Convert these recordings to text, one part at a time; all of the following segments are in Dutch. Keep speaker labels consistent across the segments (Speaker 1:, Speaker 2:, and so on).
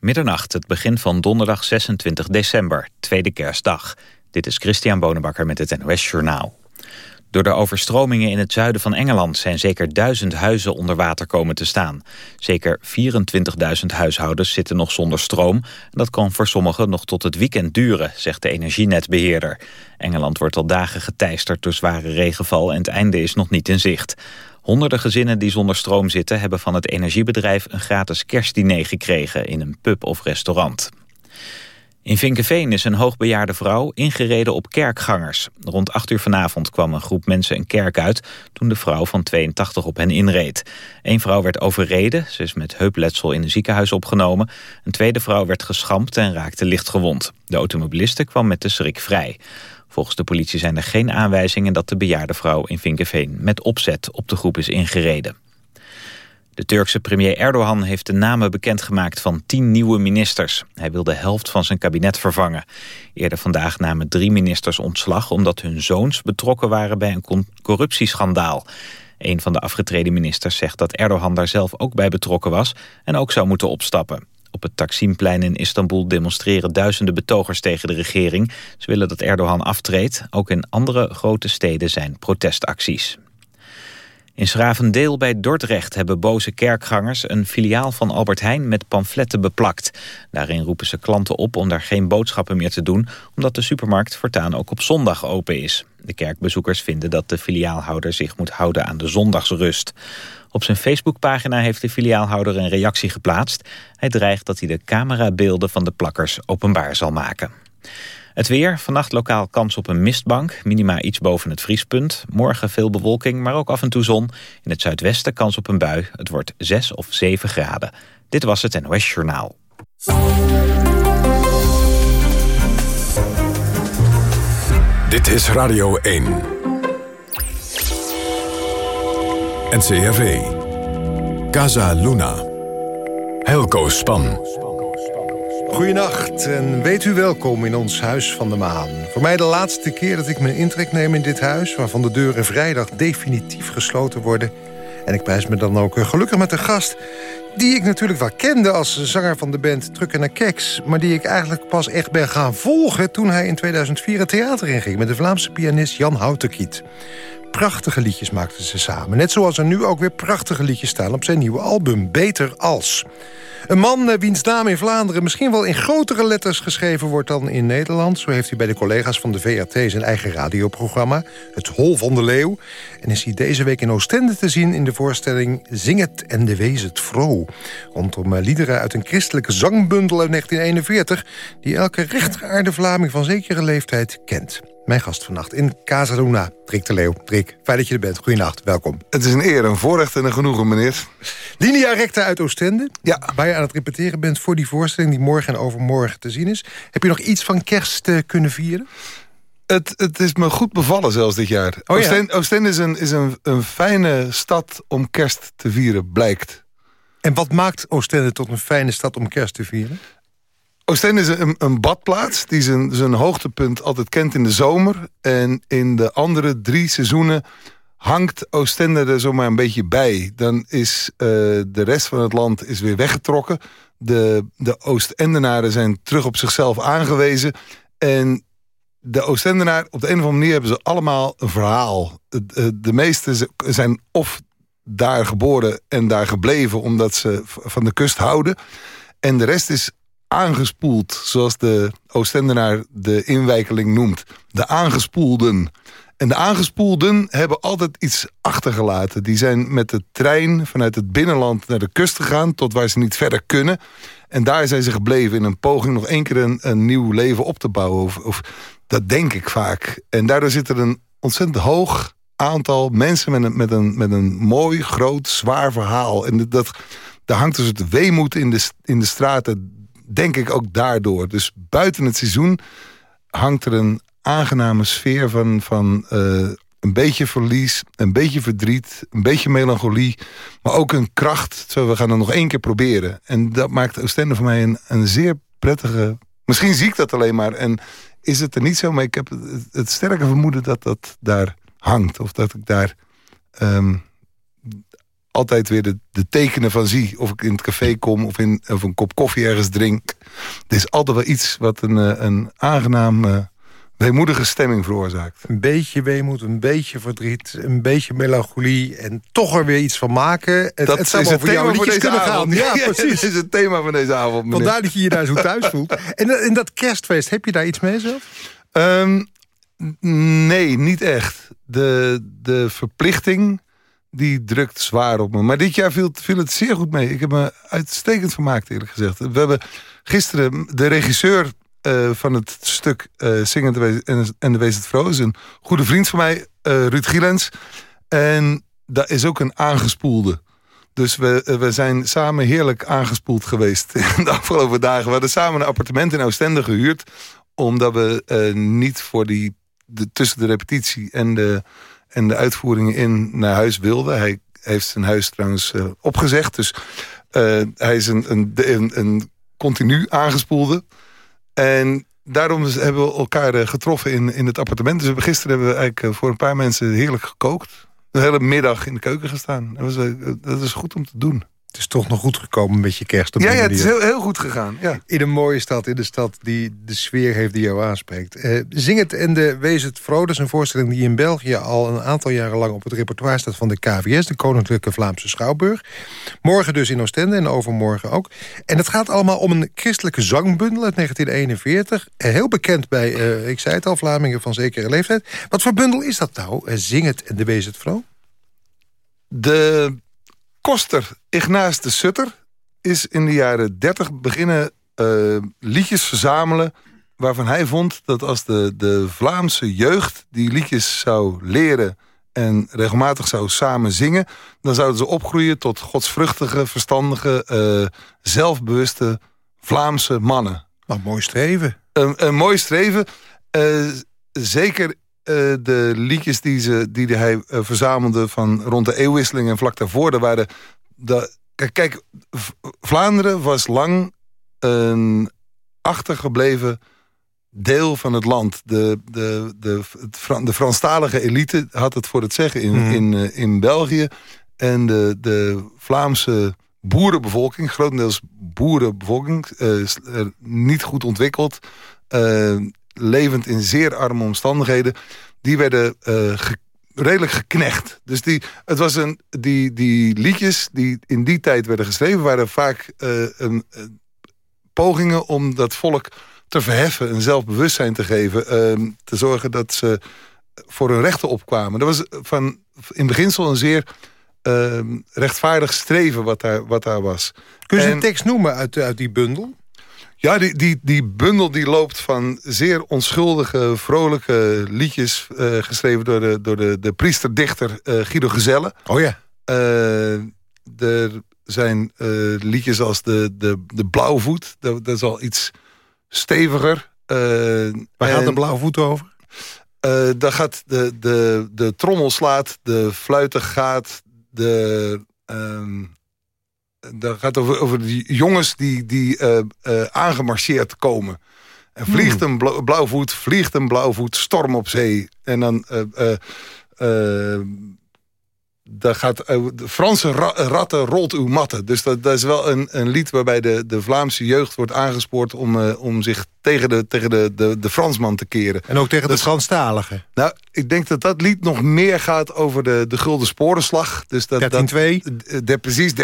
Speaker 1: Middernacht, het begin van donderdag 26 december, tweede kerstdag. Dit is Christian Bonenbakker met het NOS Journaal. Door de overstromingen in het zuiden van Engeland zijn zeker duizend huizen onder water komen te staan. Zeker 24.000 huishoudens zitten nog zonder stroom. Dat kan voor sommigen nog tot het weekend duren, zegt de energienetbeheerder. Engeland wordt al dagen geteisterd door zware regenval en het einde is nog niet in zicht. Honderden gezinnen die zonder stroom zitten... hebben van het energiebedrijf een gratis kerstdiner gekregen... in een pub of restaurant. In Vinkenveen is een hoogbejaarde vrouw ingereden op kerkgangers. Rond 8 uur vanavond kwam een groep mensen een kerk uit... toen de vrouw van 82 op hen inreed. Eén vrouw werd overreden, ze is met heupletsel in een ziekenhuis opgenomen. Een tweede vrouw werd geschampt en raakte licht gewond. De automobiliste kwam met de schrik vrij. Volgens de politie zijn er geen aanwijzingen dat de bejaarde vrouw in Vinkenveen met opzet op de groep is ingereden. De Turkse premier Erdogan heeft de namen bekendgemaakt van tien nieuwe ministers. Hij wil de helft van zijn kabinet vervangen. Eerder vandaag namen drie ministers ontslag omdat hun zoons betrokken waren bij een corruptieschandaal. Een van de afgetreden ministers zegt dat Erdogan daar zelf ook bij betrokken was en ook zou moeten opstappen. Op het Taksimplein in Istanbul demonstreren duizenden betogers tegen de regering. Ze willen dat Erdogan aftreedt. Ook in andere grote steden zijn protestacties. In Schravendeel bij Dordrecht hebben boze kerkgangers een filiaal van Albert Heijn met pamfletten beplakt. Daarin roepen ze klanten op om daar geen boodschappen meer te doen, omdat de supermarkt voortaan ook op zondag open is. De kerkbezoekers vinden dat de filiaalhouder zich moet houden aan de zondagsrust. Op zijn Facebookpagina heeft de filiaalhouder een reactie geplaatst. Hij dreigt dat hij de camerabeelden van de plakkers openbaar zal maken. Het weer, vannacht lokaal kans op een mistbank, minima iets boven het vriespunt. Morgen veel bewolking, maar ook af en toe zon. In het zuidwesten kans op een bui. Het wordt 6 of 7 graden. Dit was het NOS Journaal.
Speaker 2: Dit is Radio 1. NCRV. Casa Luna. Helco Span.
Speaker 3: Goedenacht en weet u welkom in ons Huis van de Maan. Voor mij de laatste keer dat ik mijn intrek neem in dit huis... waarvan de deuren vrijdag definitief gesloten worden. En ik prijs me dan ook gelukkig met een gast... die ik natuurlijk wel kende als zanger van de band Trucken naar Keks... maar die ik eigenlijk pas echt ben gaan volgen... toen hij in 2004 het theater inging... met de Vlaamse pianist Jan Houtenkiet. Prachtige liedjes maakten ze samen. Net zoals er nu ook weer prachtige liedjes staan op zijn nieuwe album Beter Als... Een man eh, wiens naam in Vlaanderen misschien wel in grotere letters geschreven wordt dan in Nederland. Zo heeft hij bij de collega's van de VRT zijn eigen radioprogramma, Het Hol van de Leeuw. En is hij deze week in Oostende te zien in de voorstelling Zing het en de wees het vrouw. Rondom eh, liederen uit een christelijke zangbundel uit 1941... die elke rechtgeaarde Vlaming van zekere leeftijd kent. Mijn gast vannacht in Casa Luna, Drik de Leeuw. Drik, fijn dat je er bent. Goedenacht, welkom.
Speaker 4: Het is een eer, een voorrecht en een genoegen, meneer.
Speaker 3: Linea Recta uit Oostende.
Speaker 4: Ja.
Speaker 3: Waar je aan het repeteren bent voor die voorstelling... die morgen en overmorgen te zien is. Heb je nog iets van kerst uh, kunnen vieren?
Speaker 4: Het, het is me goed bevallen zelfs dit jaar. Oh, Oostende? Oostende is, een, is een, een fijne stad om kerst te vieren, blijkt.
Speaker 3: En wat maakt Oostende tot een fijne stad om kerst te vieren?
Speaker 4: Oostende is een, een badplaats die zijn, zijn hoogtepunt altijd kent in de zomer. En in de andere drie seizoenen hangt Oostende er zomaar een beetje bij. Dan is uh, de rest van het land is weer weggetrokken. De, de Oostendenaren zijn terug op zichzelf aangewezen. En de Oostendenaar, op de een of andere manier hebben ze allemaal een verhaal. De, de meesten zijn of daar geboren en daar gebleven... omdat ze van de kust houden. En de rest is aangespoeld, zoals de Oostendenaar de inwijkeling noemt. De aangespoelden. En de aangespoelden hebben altijd iets achtergelaten. Die zijn met de trein vanuit het binnenland naar de kust gegaan... tot waar ze niet verder kunnen. En daar zijn ze gebleven in een poging nog één keer een, nieuw leven op te bouwen. Of, of, dat denk ik vaak. En daardoor zit er een ontzettend hoog aantal mensen... met een, met een, met een mooi, groot, zwaar verhaal. En dat, daar hangt dus het weemoed in de, in de straten denk ik ook daardoor. Dus buiten het seizoen hangt er een aangename sfeer van, van uh, een beetje verlies, een beetje verdriet, een beetje melancholie, maar ook een kracht. Zo, we gaan het nog één keer proberen. En dat maakt Oostende voor mij een, een zeer prettige... Misschien zie ik dat alleen maar en is het er niet zo, maar ik heb het, het sterke vermoeden dat dat daar hangt. Of dat ik daar um, altijd weer de, de tekenen van zie. Of ik in het café kom of, in, of een kop koffie ergens drink. Het is altijd wel iets wat een, een aangenaam weemoedige stemming veroorzaakt.
Speaker 3: Een beetje weemoed, een beetje verdriet, een beetje melancholie... en toch er weer iets van maken. Het,
Speaker 4: dat het zou is het thema voor deze avond. Gaan.
Speaker 3: Ja, precies.
Speaker 4: dat is het thema van deze avond, meneer.
Speaker 3: Vandaar dat je je daar zo thuis voelt. En in dat kerstfeest, heb je daar iets mee zelf?
Speaker 4: Um, nee, niet echt. De, de verplichting die drukt zwaar op me. Maar dit jaar viel, viel, het zeer goed mee. Ik heb me uitstekend vermaakt, eerlijk gezegd. We hebben gisteren de regisseur uh, van het stuk uh, Zingend en de Wees het Vroos. Een goede vriend van mij, uh, Ruud Gielens. En dat is ook een aangespoelde. Dus we, we zijn samen heerlijk aangespoeld geweest de afgelopen dagen. We hadden samen een appartement in Oostende gehuurd. Omdat we niet voor die, de, tussen de repetitie en de, en de uitvoeringen in naar huis wilden. Hij heeft zijn huis trouwens opgezegd. Dus hij is een, een, een, continu aangespoelde. En daarom hebben we elkaar eh, getroffen in, in het appartement. Dus gisteren hebben we eigenlijk eh, voor een paar mensen heerlijk gekookt. De hele middag in de keuken gestaan. Dat, was, eh, dat is goed om te doen.
Speaker 3: Het is toch nog goed gekomen met je kerst.
Speaker 4: ja, ja, het is heel, heel goed gegaan. Ja.
Speaker 3: In een mooie stad, in de stad die de sfeer heeft die jou aanspreekt. Uh, Zing het en de Wees het Vrolijk is een voorstelling die in België al een aantal jaren lang op het repertoire staat van de KVS, de Koninklijke Vlaamse Schouwburg. Morgen dus in Oostende en overmorgen ook. En het gaat allemaal om een christelijke zangbundel uit 1941. Eh, heel bekend bij, uh, ik zei het al, Vlamingen van zekere leeftijd. Wat voor bundel is dat nou? Zing het en de Wees het Vrolijk?
Speaker 4: De Koster Ignaas de Sutter is in de jaren 30 beginnen uh, liedjes verzamelen... waarvan hij vond dat als de, de Vlaamse jeugd die liedjes zou leren... en regelmatig zou samen zingen... dan zouden ze opgroeien tot godsvruchtige, verstandige... Uh, zelfbewuste Vlaamse mannen.
Speaker 3: Wat mooi streven.
Speaker 4: Een, een mooi streven. Uh, zeker de liedjes die, ze, die hij uh, verzamelde van rond de eeuwwisseling en vlak daarvoor. Er waren de, kijk, Vlaanderen was lang een achtergebleven deel van het land. De, de, de, de Franstalige elite had het voor het zeggen in, mm. in, in België. En de, de Vlaamse boerenbevolking, grotendeels boerenbevolking, niet goed ontwikkeld levend in zeer arme omstandigheden... die werden uh, ge redelijk geknecht. Dus die, het was een, die, die liedjes die in die tijd werden geschreven... waren vaak uh, een, uh, pogingen om dat volk te verheffen... een zelfbewustzijn te geven. Ehm, te zorgen dat ze voor hun rechten opkwamen. Dat was van in beginsel een zeer ehm, rechtvaardig streven wat daar, wat daar was.
Speaker 3: Kun je een tekst noemen uit, uit die bundel?
Speaker 4: Ja, die, die, die bundel die loopt van zeer onschuldige, vrolijke liedjes... Uh, geschreven door de, door de, de priesterdichter uh, Guido Gezelle.
Speaker 3: Oh ja.
Speaker 4: Uh, er zijn liedjes als de, de, de Blauwvoet. Dat, dat is al iets steviger.
Speaker 3: Waar gaat de Blauwvoet over?
Speaker 4: daar gaat de, de, de trommel slaat, de fluiten gaat... de ehm, dat gaat over, over die jongens die, die uh, uh, aangemarcheerd komen. En vliegt hmm. een blauwvoet, vliegt een blauwvoet, storm op zee. En dan uh, daar gaat, uh, de Franse ra ratten rolt uw matten. Dus dat, dat is wel een, een lied waarbij de, de Vlaamse jeugd wordt aangespoord... om, uh, om zich tegen, de, tegen de, de, de Fransman te keren.
Speaker 3: En ook tegen de Franstaligen?
Speaker 4: Nou, ik denk dat dat lied nog meer gaat over de, de Gulden Sporenslag. Dus 13-2? Precies, 13-2,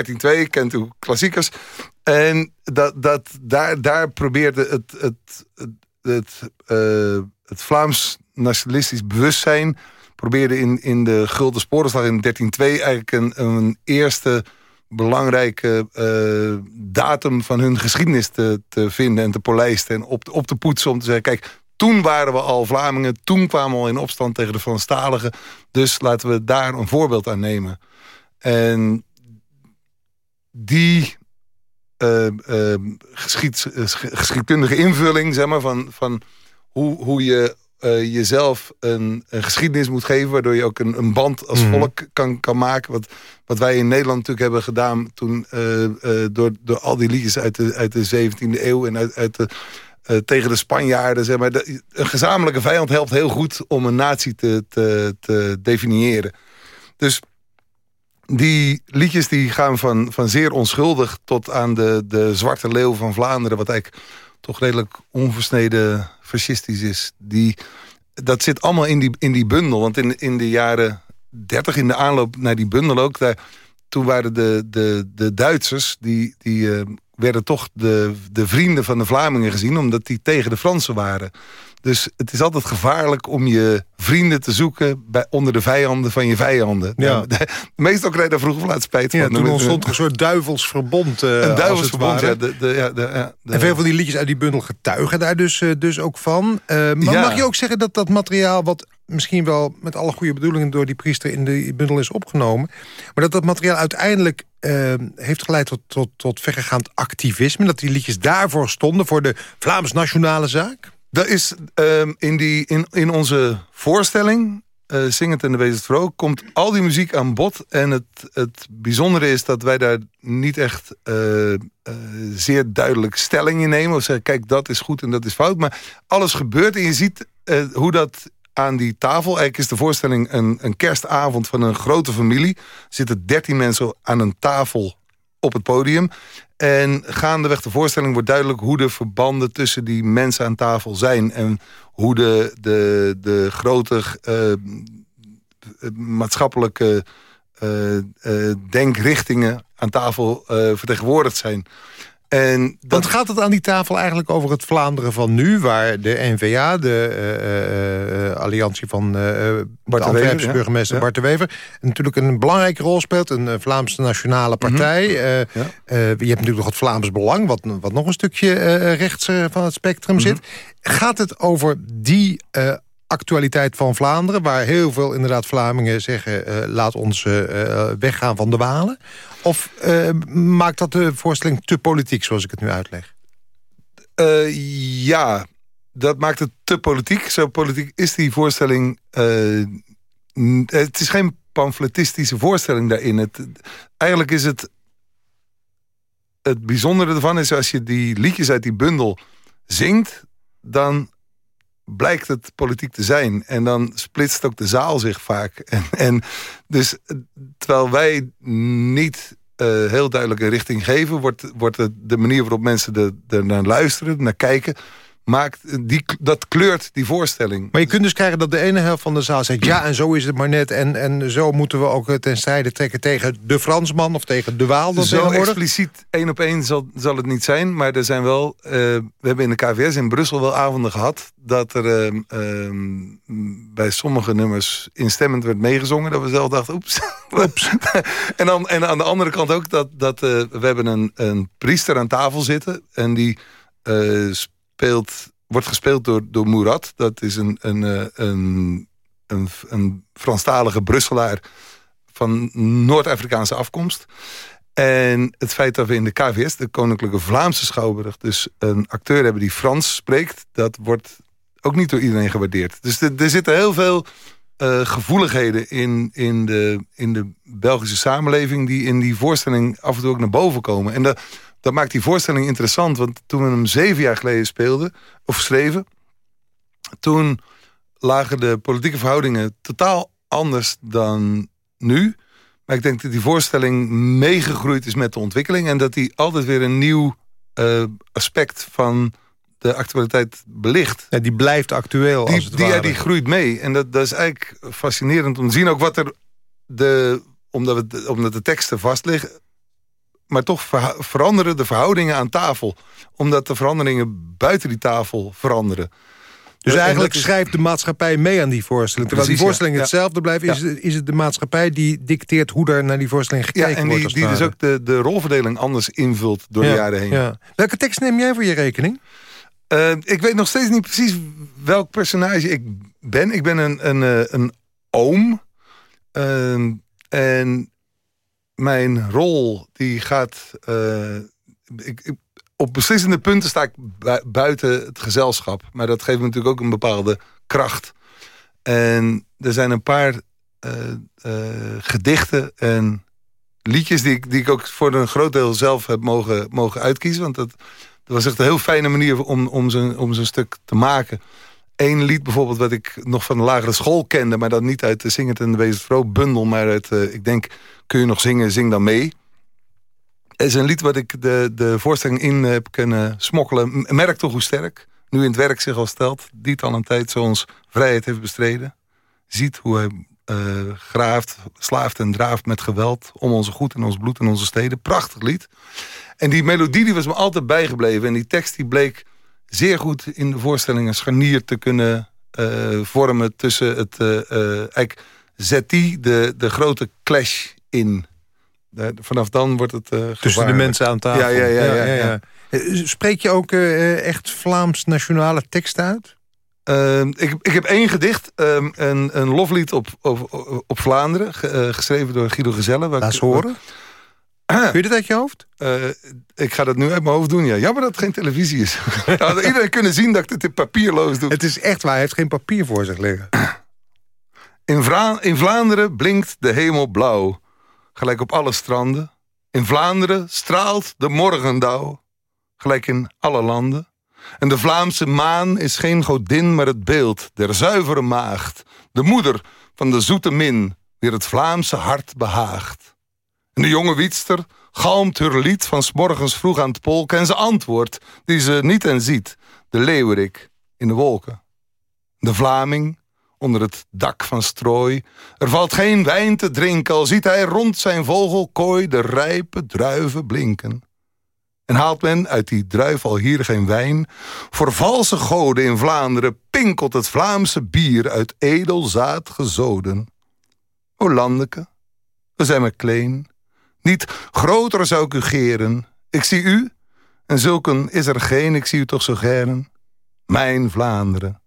Speaker 4: kent uw klassiekers. En dat, dat, daar, daar probeerde het, het, het, het, uh, het Vlaams nationalistisch bewustzijn probeerde in, in de Gulden Sporenslag in 13.2 eigenlijk een, een eerste belangrijke uh, datum van hun geschiedenis te, te vinden en te polijsten en op, op te poetsen om te zeggen, kijk, toen waren we al Vlamingen, toen kwamen we al in opstand tegen de Franstaligen, dus laten we daar een voorbeeld aan nemen. En die uh, uh, geschied, geschiedkundige invulling, zeg maar, van, van hoe, hoe je uh, jezelf een, een, geschiedenis moet geven... waardoor je ook een, een band als mhm. volk kan, kan maken. Wat, wat wij in Nederland natuurlijk hebben gedaan... toen uh, uh, door, door al die liedjes uit de, uit de 17e eeuw... en uit, uit de, tegen de Spanjaarden. Zeg maar, de, een gezamenlijke vijand helpt heel goed om een natie te, te, te definiëren. Dus die liedjes die gaan van, van zeer onschuldig tot aan de, de Zwarte Leeuw van Vlaanderen... wat eigenlijk toch redelijk onversneden fascistisch is. Die, dat zit allemaal in die, in die bundel. Want in, in de jaren 30, in de aanloop naar die bundel ook... Daar, toen waren de, de, de Duitsers, die, die uh, werden toch de, de vrienden van de Vlamingen gezien... omdat die tegen de Fransen waren. Dus het is altijd gevaarlijk om je vrienden te zoeken... Bij, onder de vijanden van je vijanden. Ja. Meestal krijg je daar vroeg of laat spijt van.
Speaker 3: Ja, toen ontstond een soort duivelsverbond. Uh,
Speaker 4: een duivelsverbond, ja. De, de, ja, de, ja
Speaker 3: en veel van die liedjes uit die bundel getuigen daar dus, uh, dus ook van. Uh, maar mag je ook zeggen dat dat materiaal... wat misschien wel met alle goede bedoelingen... door die priester in de bundel is opgenomen... maar dat dat materiaal uiteindelijk heeft geleid tot, tot, tot verregaand activisme... dat die liedjes daarvoor stonden, voor de Vlaams nationale zaak?
Speaker 4: Dat is um, in, die, in, in onze voorstelling, uh, Zingend en de Wees Vrouw, komt al die muziek aan bod. En het, het bijzondere is dat wij daar niet echt uh, uh, zeer duidelijk stelling in nemen. Of zeggen, kijk, dat is goed en dat is fout. Maar alles gebeurt en je ziet hoe dat aan die tafel. Eigenlijk is de voorstelling een, een kerstavond van een grote familie. Er zitten dertien mensen aan een tafel op het podium. En gaandeweg de voorstelling wordt duidelijk hoe de verbanden tussen die mensen aan tafel zijn. En hoe de, de, de grote uh, maatschappelijke uh, denkrichtingen aan tafel vertegenwoordigd zijn.
Speaker 3: En Want gaat het aan die tafel eigenlijk over het Vlaanderen van nu... waar de NVA, de uh, uh, alliantie van uh, Bart de Antwerpse burgemeester ja. Bart de Wever... natuurlijk een belangrijke rol speelt, een Vlaamse nationale partij. Mm -hmm. ja. je hebt natuurlijk nog het Vlaams Belang... wat, wat nog een stukje rechts van het spectrum zit. Mhm. Gaat het over die actualiteit van Vlaanderen... waar heel veel inderdaad Vlamingen zeggen... Uh, laat ons uh, weggaan van de Walen? Of maakt dat de voorstelling te politiek, zoals ik het nu uitleg?
Speaker 4: ja, dat maakt het te politiek. Zo politiek is die voorstelling... het is geen pamfletistische voorstelling daarin. Het, eigenlijk is het... Het bijzondere ervan is als je die liedjes uit die bundel zingt... dan blijkt het politiek te zijn. En dan splitst ook de zaal zich vaak. En, en dus terwijl wij niet uh, heel duidelijk een richting geven... wordt, wordt de, de manier waarop mensen er naar luisteren, naar kijken maakt, die, dat kleurt die voorstelling.
Speaker 3: Maar je kunt dus krijgen dat de ene helft van de zaal zegt... ja, en zo is het maar net. En, en zo moeten we ook ten strijde trekken tegen de Fransman... of tegen de Waal. Dat
Speaker 4: zo expliciet één op één zal, zal het niet zijn. Maar er zijn wel... Uh, we hebben in de KVS in Brussel wel avonden gehad... dat er uh, uh, bij sommige nummers instemmend werd meegezongen. Dat we zelf dachten, oeps. oeps. en, dan, en aan de andere kant ook dat, dat we hebben een, een priester aan tafel zitten... en die uh, speelt, wordt gespeeld door, door Murat. Dat is een, een, eh, een, een, een Franstalige Brusselaar van Noord-Afrikaanse afkomst. En het feit dat we in de KVS, de Koninklijke Vlaamse Schouwburg... dus een acteur hebben die Frans spreekt... dat wordt ook niet door iedereen gewaardeerd. Dus er zitten heel veel uh, gevoeligheden in, in, de, in de Belgische samenleving... die in die voorstelling af en toe ook naar boven komen. En dat, dat maakt die voorstelling interessant. Want toen we hem zeven jaar geleden speelden, of schreven... toen lagen de politieke verhoudingen totaal anders dan nu. Maar ik denk dat die voorstelling meegegroeid is met de ontwikkeling... en dat die altijd weer een nieuw uh, aspect van de actualiteit belicht.
Speaker 3: Ja, die blijft actueel
Speaker 4: die,
Speaker 3: als het
Speaker 4: die, ja, die groeit mee. En dat, dat is eigenlijk fascinerend om te zien ook wat er... De, omdat, we, omdat de teksten vast liggen maar toch veranderen de verhoudingen aan tafel. Omdat de veranderingen buiten die tafel veranderen.
Speaker 3: Dus eigenlijk schrijft de maatschappij mee aan die voorstelling. Terwijl die voorstelling hetzelfde blijft... Is, het, is het de maatschappij die dicteert hoe er naar die voorstelling gekeken wordt.
Speaker 4: Ja, en die, die dus ook de, de rolverdeling anders invult door de jaren heen.
Speaker 3: Welke tekst neem jij voor je rekening?
Speaker 4: Uh, ik weet nog steeds niet precies welk personage ik ben. Ik ben een, een, eh, een oom. Uh, en mijn rol die gaat... Uh, ik, op beslissende punten sta ik buiten het gezelschap. Maar dat geeft me natuurlijk ook een bepaalde kracht. En er zijn een paar uh, uh, gedichten en liedjes... Die ik, die ik ook voor een groot deel zelf heb mogen, mogen uitkiezen. Want dat, dat was echt een heel fijne manier om, om zo'n stuk te maken. Eén lied bijvoorbeeld wat ik nog van de lagere school kende... maar dat niet uit de Zingend en de Wees Vrouw bundel... maar uit, uh, ik denk, kun je nog zingen, zing dan mee. Het is een lied wat ik de, de voorstelling in heb kunnen smokkelen. Merk toch hoe sterk, nu in het werk zich al stelt... die al een tijd zo ons vrijheid heeft bestreden. Ziet hoe hij uh, graaft, slaaft en draaft met geweld... om onze goed en ons bloed en onze steden. Prachtig lied. En die melodie die was me altijd bijgebleven. En die tekst die bleek zeer goed in de voorstelling... een scharnier te kunnen uh, vormen tussen het... Uh, eigenlijk zet die de, de grote clash in. vanaf dan wordt het uh,
Speaker 3: Tussen de mensen aan tafel.
Speaker 4: Ja, ja, ja. ja, ja,
Speaker 3: ja. Spreek je ook echt Vlaams nationale tekst uit?
Speaker 4: Uh, ik, ik heb één gedicht, um, een, een loflied op, op, op Vlaanderen... Ge, uh, geschreven door Guido Gezelle.
Speaker 3: Laat eens horen. Kun je dit uit je hoofd?
Speaker 4: Uh, ik ga dat nu uit mijn hoofd doen, ja. Jammer dat het geen televisie is. Had iedereen kunnen zien dat ik het in papierloos doe.
Speaker 3: Het is echt waar, hij heeft geen papier voor zich liggen.
Speaker 4: In, in Vlaanderen blinkt de hemel blauw. Gelijk op alle stranden. In Vlaanderen straalt de morgendauw. Gelijk in alle landen. En de Vlaamse maan is geen godin, maar het beeld der zuivere maagd. De moeder van de zoete min, die het Vlaamse hart behaagt. En de jonge wietster galmt haar lied van s morgens vroeg aan het polken... en ze antwoordt, die ze niet en ziet, de leeuwerik in de wolken. De Vlaming, onder het dak van strooi... er valt geen wijn te drinken, al ziet hij rond zijn vogelkooi... de rijpe druiven blinken. En haalt men uit die druif al hier geen wijn... voor valse goden in Vlaanderen pinkelt het Vlaamse bier... uit edel zaad gezoden. O landeke, we zijn maar klein... Niet groter zou ik u geren. Ik zie u, en zulken is er geen, ik zie u toch zo gern. Mijn Vlaanderen,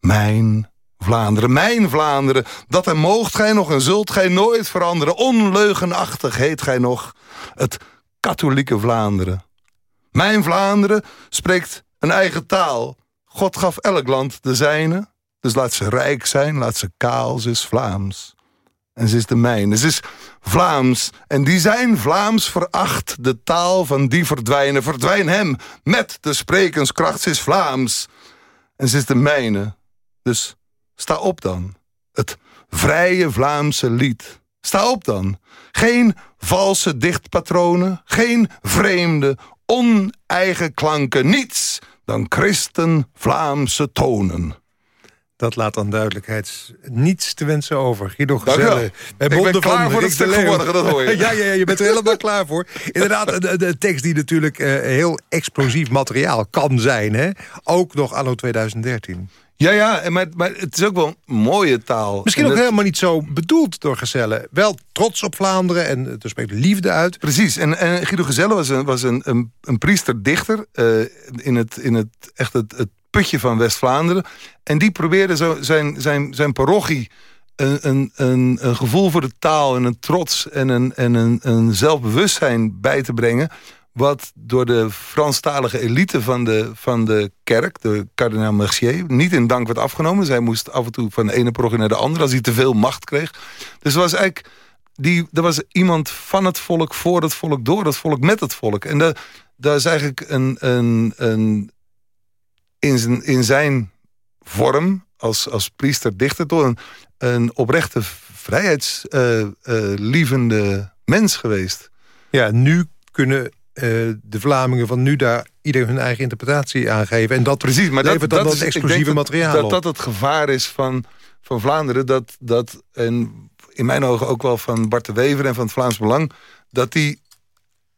Speaker 4: mijn Vlaanderen, mijn Vlaanderen, dat en moogt gij nog en zult gij nooit veranderen. Onleugenachtig heet gij nog het katholieke Vlaanderen. Mijn Vlaanderen spreekt een eigen taal. God gaf elk land de zijne, dus laat ze rijk zijn, laat ze kaal, ze is Vlaams. En ze is de mijne. Ze is Vlaams. En die zijn Vlaams veracht. De taal van die verdwijnen. Verdwijn hem. Met de sprekenskracht. Ze is Vlaams. En ze is de mijne. Dus sta op dan. Het vrije Vlaamse lied. Sta op dan. Geen valse dichtpatronen. Geen vreemde, oneigen klanken. Niets dan christen Vlaamse tonen.
Speaker 3: Dat laat dan duidelijkheid niets te wensen over. Guido Gezelle.
Speaker 4: Ik ben klaar van voor het stuk dat hoor je.
Speaker 3: ja, ja, ja, je bent er helemaal klaar voor. Inderdaad, de, de tekst die natuurlijk uh, heel explosief materiaal kan zijn. Hè? Ook nog anno 2013.
Speaker 4: Ja, ja, maar, maar het is ook wel een mooie taal.
Speaker 3: Misschien ook helemaal niet zo bedoeld door Gezelle. Wel trots op Vlaanderen en er spreekt liefde uit.
Speaker 4: Precies, en, en Guido Gezelle was een, was een, een, een priester-dichter... Uh, in, het, in het, echt het, het putje van West-Vlaanderen. En die probeerde zo zijn, zijn, zijn parochie een, een, een, een, gevoel voor de taal en een trots en een, en een, een zelfbewustzijn bij te brengen. Wat door de Franstalige elite van de, van de kerk, de kardinaal Mercier, niet in dank werd afgenomen. Zij moest af en toe van de ene parochie naar de andere als hij te veel macht kreeg. Dus was eigenlijk die, er was iemand van het volk, voor het volk, door het volk, met het volk. En dat, dat is eigenlijk een, een, een, in zijn, in zijn vorm als, als priester-dichter... toch een, een oprechte vrijheidslievende uh, uh, mens geweest.
Speaker 3: Ja, nu kunnen uh, de Vlamingen van nu daar ieder hun eigen interpretatie aangeven. En dat
Speaker 4: Precies, maar
Speaker 3: levert
Speaker 4: dat,
Speaker 3: dan
Speaker 4: dat,
Speaker 3: dat explosieve materiaal
Speaker 4: dat,
Speaker 3: op.
Speaker 4: dat dat het gevaar is van, van Vlaanderen. Dat, dat, en in mijn ogen ook wel van Bart de Wever en van het Vlaams Belang... dat die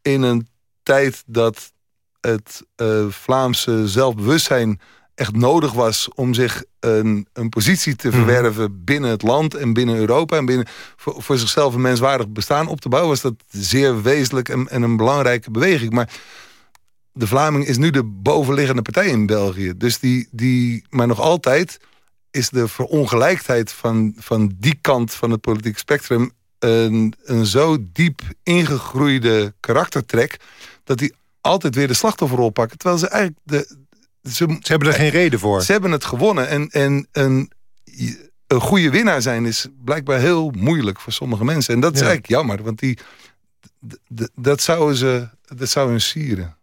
Speaker 4: in een tijd dat het uh, Vlaamse zelfbewustzijn echt nodig was om zich een, een positie te verwerven mm. binnen het land en binnen Europa en binnen, voor, voor, zichzelf een menswaardig bestaan op te bouwen, was dat zeer wezenlijk en, en een belangrijke beweging. Maar de Vlaming is nu de bovenliggende partij in België. Dus die, die, maar nog altijd is de verongelijkheid van, van die kant van het politieke spectrum een, een zo diep ingegroeide karaktertrek dat die altijd weer de slachtofferrol pakken. Terwijl ze eigenlijk de,
Speaker 3: ze, ze, hebben er geen reden voor.
Speaker 4: Ze hebben het gewonnen. En, en een, een goede winnaar zijn is blijkbaar heel moeilijk voor sommige mensen. En dat is ja. eigenlijk jammer. Want die, dat zouden ze dat zou hun sieren.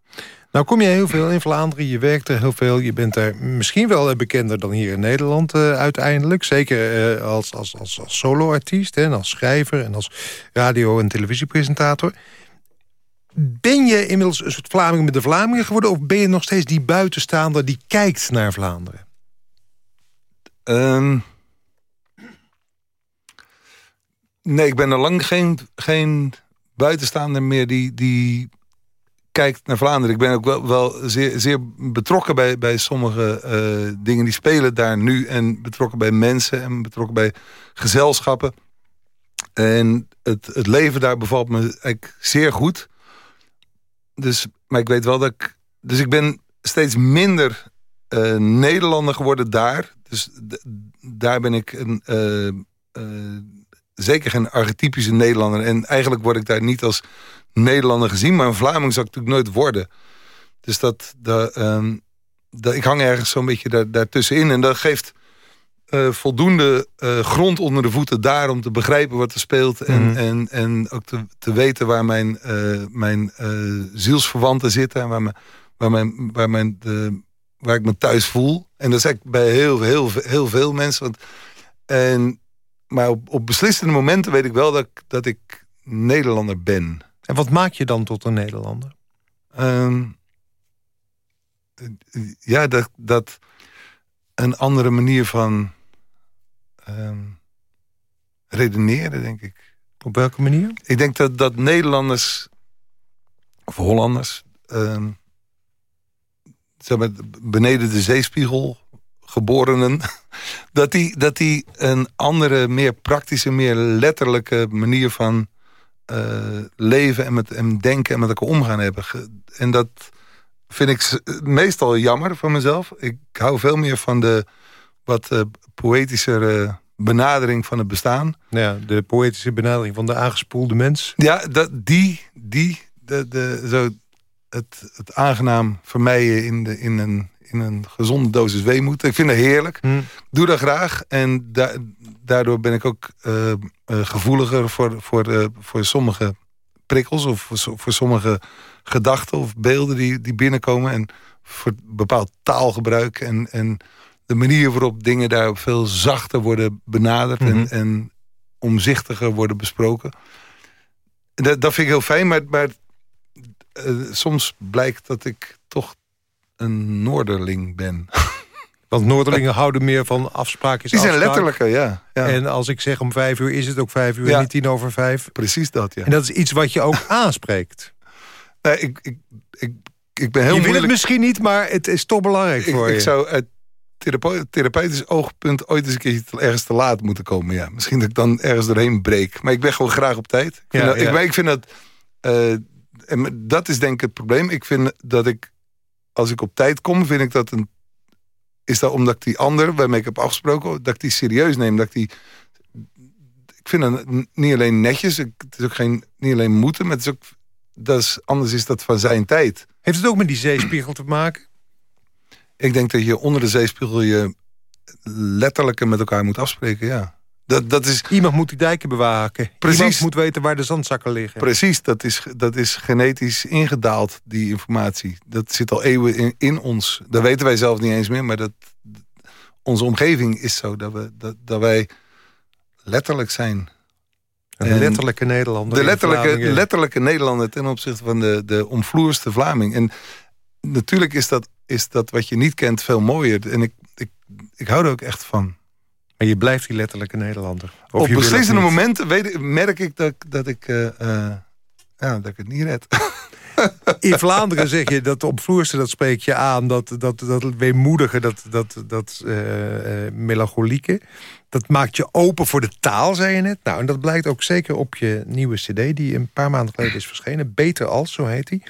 Speaker 3: Nou kom je heel veel in Vlaanderen, je werkt er heel veel. Je bent er misschien wel bekender dan hier in Nederland uh, uiteindelijk. Zeker uh, als, als, als, als soloartiest en als schrijver en als radio- en televisiepresentator. Ben je inmiddels een soort Vlaming met de Vlamingen geworden... of ben je nog steeds die buitenstaander die kijkt naar Vlaanderen?
Speaker 4: Um, nee, ik ben er lang geen, geen buitenstaander meer die, die kijkt naar Vlaanderen. Ik ben ook wel, wel zeer, zeer betrokken bij, bij sommige uh, dingen die spelen daar nu. En betrokken bij mensen en betrokken bij gezelschappen. En het, het leven daar bevalt me eigenlijk zeer goed. Dus, maar ik weet wel dat ik... Dus ik ben steeds minder uh, Nederlander geworden daar. Dus daar ben ik een, uh, zeker geen archetypische Nederlander. En eigenlijk word ik daar niet als Nederlander gezien. Maar een Vlaming zou ik natuurlijk nooit worden. Dus dat, dat, um, dat ik hang ergens zo'n beetje daar, daartussenin. En dat geeft uh, voldoende uh, grond onder de voeten daar... om te begrijpen wat er speelt. En, mm. en, en ook te, te weten waar mijn, uh, mijn zielsverwanten zitten. En waar, mijn, waar, mijn, waar, mijn, de, waar ik me thuis voel. En dat is eigenlijk bij heel, heel, heel veel mensen. Want, en, maar op, op beslissende momenten weet ik wel dat, dat ik Nederlander ben.
Speaker 3: En wat maak je dan tot een Nederlander? Um,
Speaker 4: ja, dat, dat een andere manier van um, redeneren, denk ik.
Speaker 3: Op welke manier?
Speaker 4: Ik denk dat, dat Nederlanders, of Hollanders... Um, zeg maar, beneden de zeespiegel geborenen... dat die, dat die een andere, meer praktische, meer letterlijke manier van uh, leven en met en denken en met elkaar omgaan hebben. En dat vind ik meestal jammer van mezelf. Ik hou veel meer van de wat uh, poëtischere benadering van het bestaan.
Speaker 3: Ja, de poëtische benadering van de aangespoelde mens.
Speaker 4: Ja, dat, die, die de, de, zo het, het aangenaam vermijden in, de, in, een, in een gezonde dosis weemoed. Ik vind dat heerlijk. Hm. Doe dat graag. En da daardoor ben ik ook uh, uh, gevoeliger voor, voor, uh, voor sommige prikkels... of voor, voor, sommige gedachten of beelden die, die binnenkomen... en voor bepaald taalgebruik en, en de manier waarop dingen daar veel zachter worden benaderd... en, mhm. en omzichtiger worden besproken. Dat, dat vind ik heel fijn, maar, maar soms blijkt dat ik toch een Noorderling ben...
Speaker 3: Want Noorderlingen houden meer van afspraken.
Speaker 4: Die zijn letterlijke, ja, ja,
Speaker 3: En als ik zeg om vijf uur, is het ook vijf uur en niet tien over vijf.
Speaker 4: Precies dat, ja.
Speaker 3: En dat is iets wat je ook aanspreekt.
Speaker 4: Nee, ik, ik, ik, ik ben heel je
Speaker 3: moeilijk... wil het misschien niet, maar het is toch belangrijk voor
Speaker 4: ik,
Speaker 3: je.
Speaker 4: Ik zou uit therapeutisch oogpunt ooit eens een keer ergens te laat moeten komen. Ja. Misschien dat ik dan ergens doorheen breek. Maar ik ben gewoon graag op tijd. Ik vind, ja, dat, Ik, ik, vind dat... Uh, en dat is denk ik het probleem. Ik vind dat ik... Als ik op tijd kom, vind ik dat een is dat omdat ik die ander, waarmee ik heb afgesproken... dat ik die serieus neem. Dat ik die... Ik vind dat niet alleen netjes. Het is ook geen, niet alleen moeten, maar het is ook... Dat is, anders is dat van zijn tijd.
Speaker 3: Heeft het ook met die zeespiegel te maken?
Speaker 4: Ik denk dat je onder de zeespiegel je letterlijk met elkaar moet afspreken, ja. Dat, dat is...
Speaker 3: Iemand moet die dijken bewaken. Precies. Iemand moet weten waar de zandzakken liggen.
Speaker 4: Precies, dat is, dat is genetisch ingedaald, die informatie. Dat zit al eeuwen in, in ons. Dat weten wij zelf niet eens meer, maar dat, onze omgeving is zo. Dat, we, dat, dat wij letterlijk zijn.
Speaker 3: Een letterlijke Nederlander.
Speaker 4: De letterlijke, letterlijke Nederlander ten opzichte van de, de omvloerste Vlaming. En natuurlijk is dat, is dat wat je niet kent veel mooier. En ik, ik, ik hou er ook echt van.
Speaker 3: En je blijft die letterlijke Nederlander.
Speaker 4: Of Op beslissende momenten weet, merk ik dat, dat, ik, uh, uh, ja, dat ik het niet red.
Speaker 3: In Vlaanderen zeg je dat opvloerste, dat spreek je aan. Dat, dat, dat weemoedige, dat, dat, dat uh, melancholieke. Dat maakt je open voor de taal, zei je net. Nou, en dat blijkt ook zeker op je nieuwe cd... die een paar maanden geleden is verschenen. Beter als, zo heet die.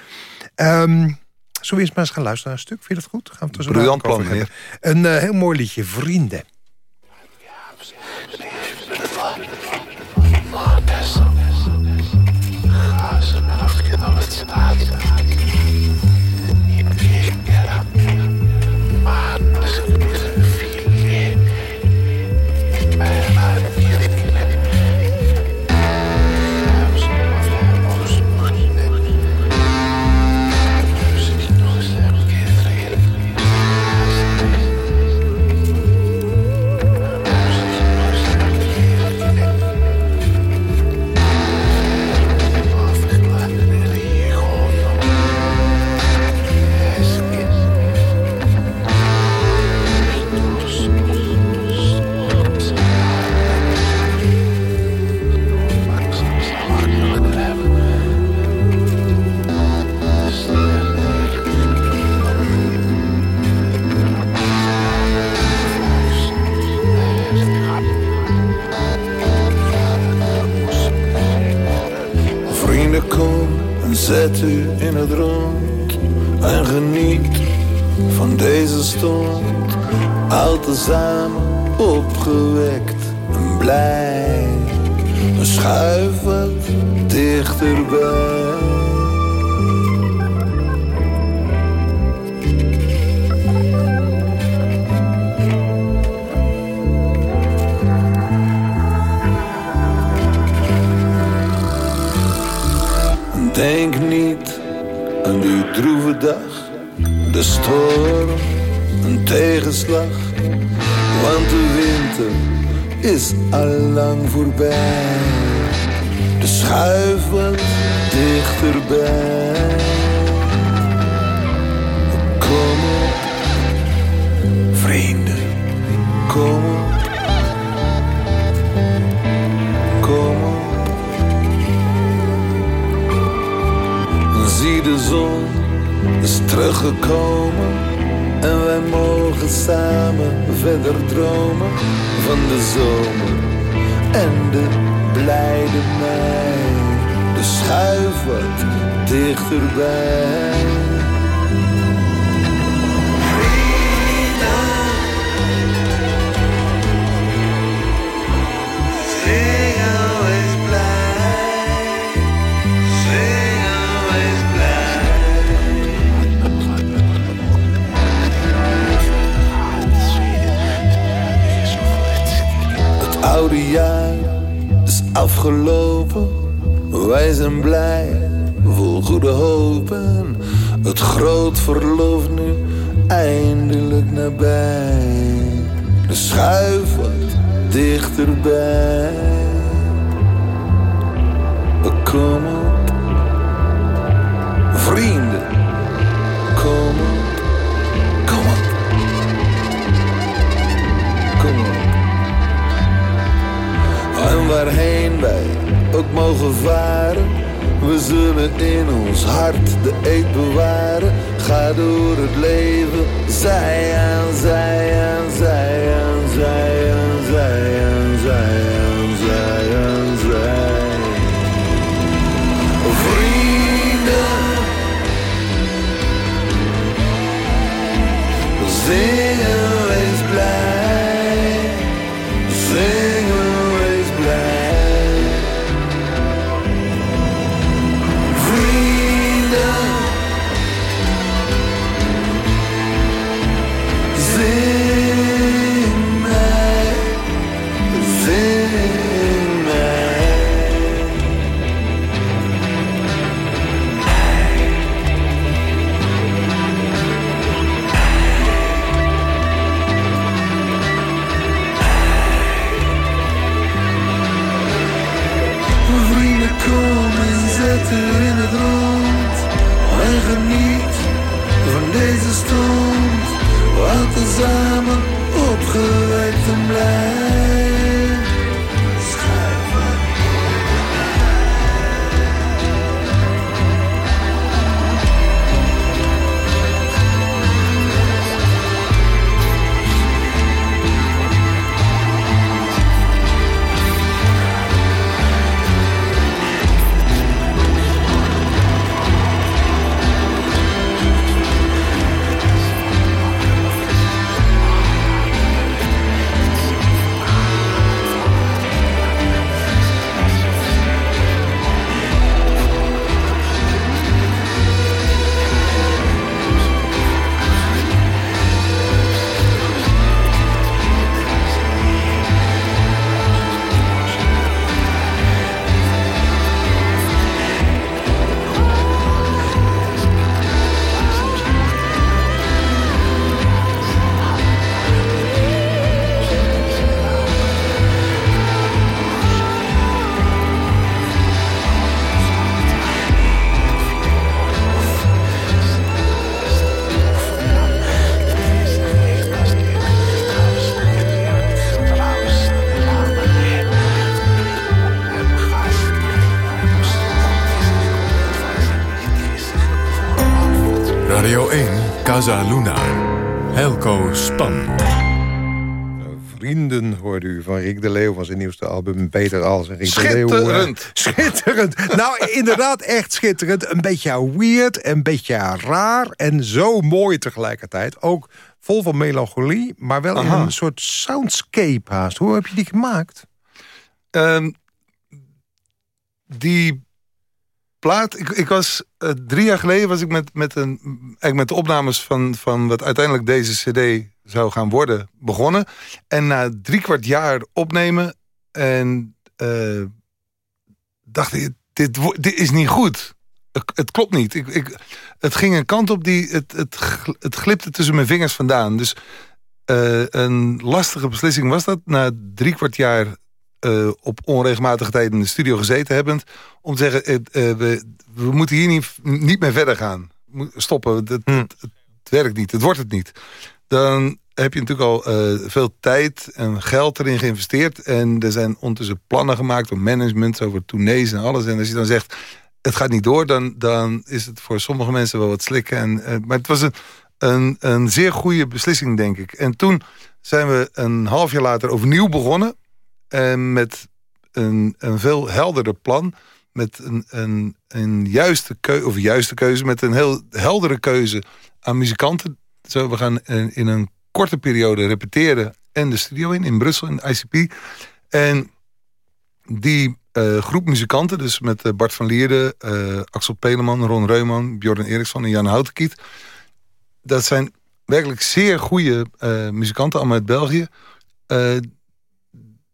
Speaker 3: Um, zullen we eens maar eens gaan luisteren naar een stuk? Vind je dat goed? Gaan we het
Speaker 4: Briljant plan, meneer.
Speaker 3: Een uh, heel mooi liedje, Vrienden.
Speaker 4: Kom op, kom op. Kom. Zie de zon is teruggekomen en wij mogen samen verder dromen van de zomer en de blijde mei. De schuif wat dichterbij. Afgelopen. Wij zijn blij, vol goede hoop. En het groot verlof nu eindelijk nabij. De schuif wat dichterbij. Kom op, ook mogen varen, we zullen in ons hart de eed bewaren. Ga door het leven, zij aan zij aan zij aan zij aan zij
Speaker 2: Casa Luna. Helco Span.
Speaker 3: Vrienden hoorde u van Rick de Leeuw... van zijn nieuwste album Beter Als. En Rick
Speaker 4: De Leeuw, schitterend.
Speaker 3: schitterend. nou, inderdaad echt schitterend. Een beetje weird, een beetje raar... en zo mooi tegelijkertijd. Ook vol van melancholie, maar wel in een soort soundscape haast. Hoe heb je die gemaakt?
Speaker 4: Um, die plaat. Ik, ik was uh, drie jaar geleden was ik met, met, een, eigenlijk met de opnames van, van wat uiteindelijk deze CD zou gaan worden begonnen. En na drie kwart jaar opnemen en uh, dacht ik, dit, dit is niet goed. Het, klopt niet. Ik, ik, het ging een kant op die het, het, het glipte tussen mijn vingers vandaan. Dus uh, een lastige beslissing was dat. Na drie kwart jaar uh, op onregelmatige tijd in de studio gezeten hebbend... om te zeggen, uh, we, we, moeten hier niet, niet meer verder gaan. Stoppen, het, hmm. het, het, werkt niet, het wordt het niet. Dan heb je natuurlijk al uh, veel tijd en geld erin geïnvesteerd... en er zijn ondertussen plannen gemaakt door management... over tournees en alles. En als je dan zegt, het gaat niet door... dan, dan is het voor sommige mensen wel wat slikken. En, maar het was een, een, een zeer goede beslissing, denk ik. En toen zijn we een half jaar later overnieuw begonnen en met een, een veel helderder plan. Met een, een, een juiste, keuze, of juiste keuze, met een heel heldere keuze aan muzikanten. Zo, we gaan in, een korte periode repeteren en de studio in, in Brussel, in ICP. En die uh, groep muzikanten, dus met uh, Bart van Lierde, uh, Axel Peleman, Ron Reuman, Bjorn Eriksson en Jan Houtenkiet. Dat zijn werkelijk zeer goede muzikanten, allemaal uit België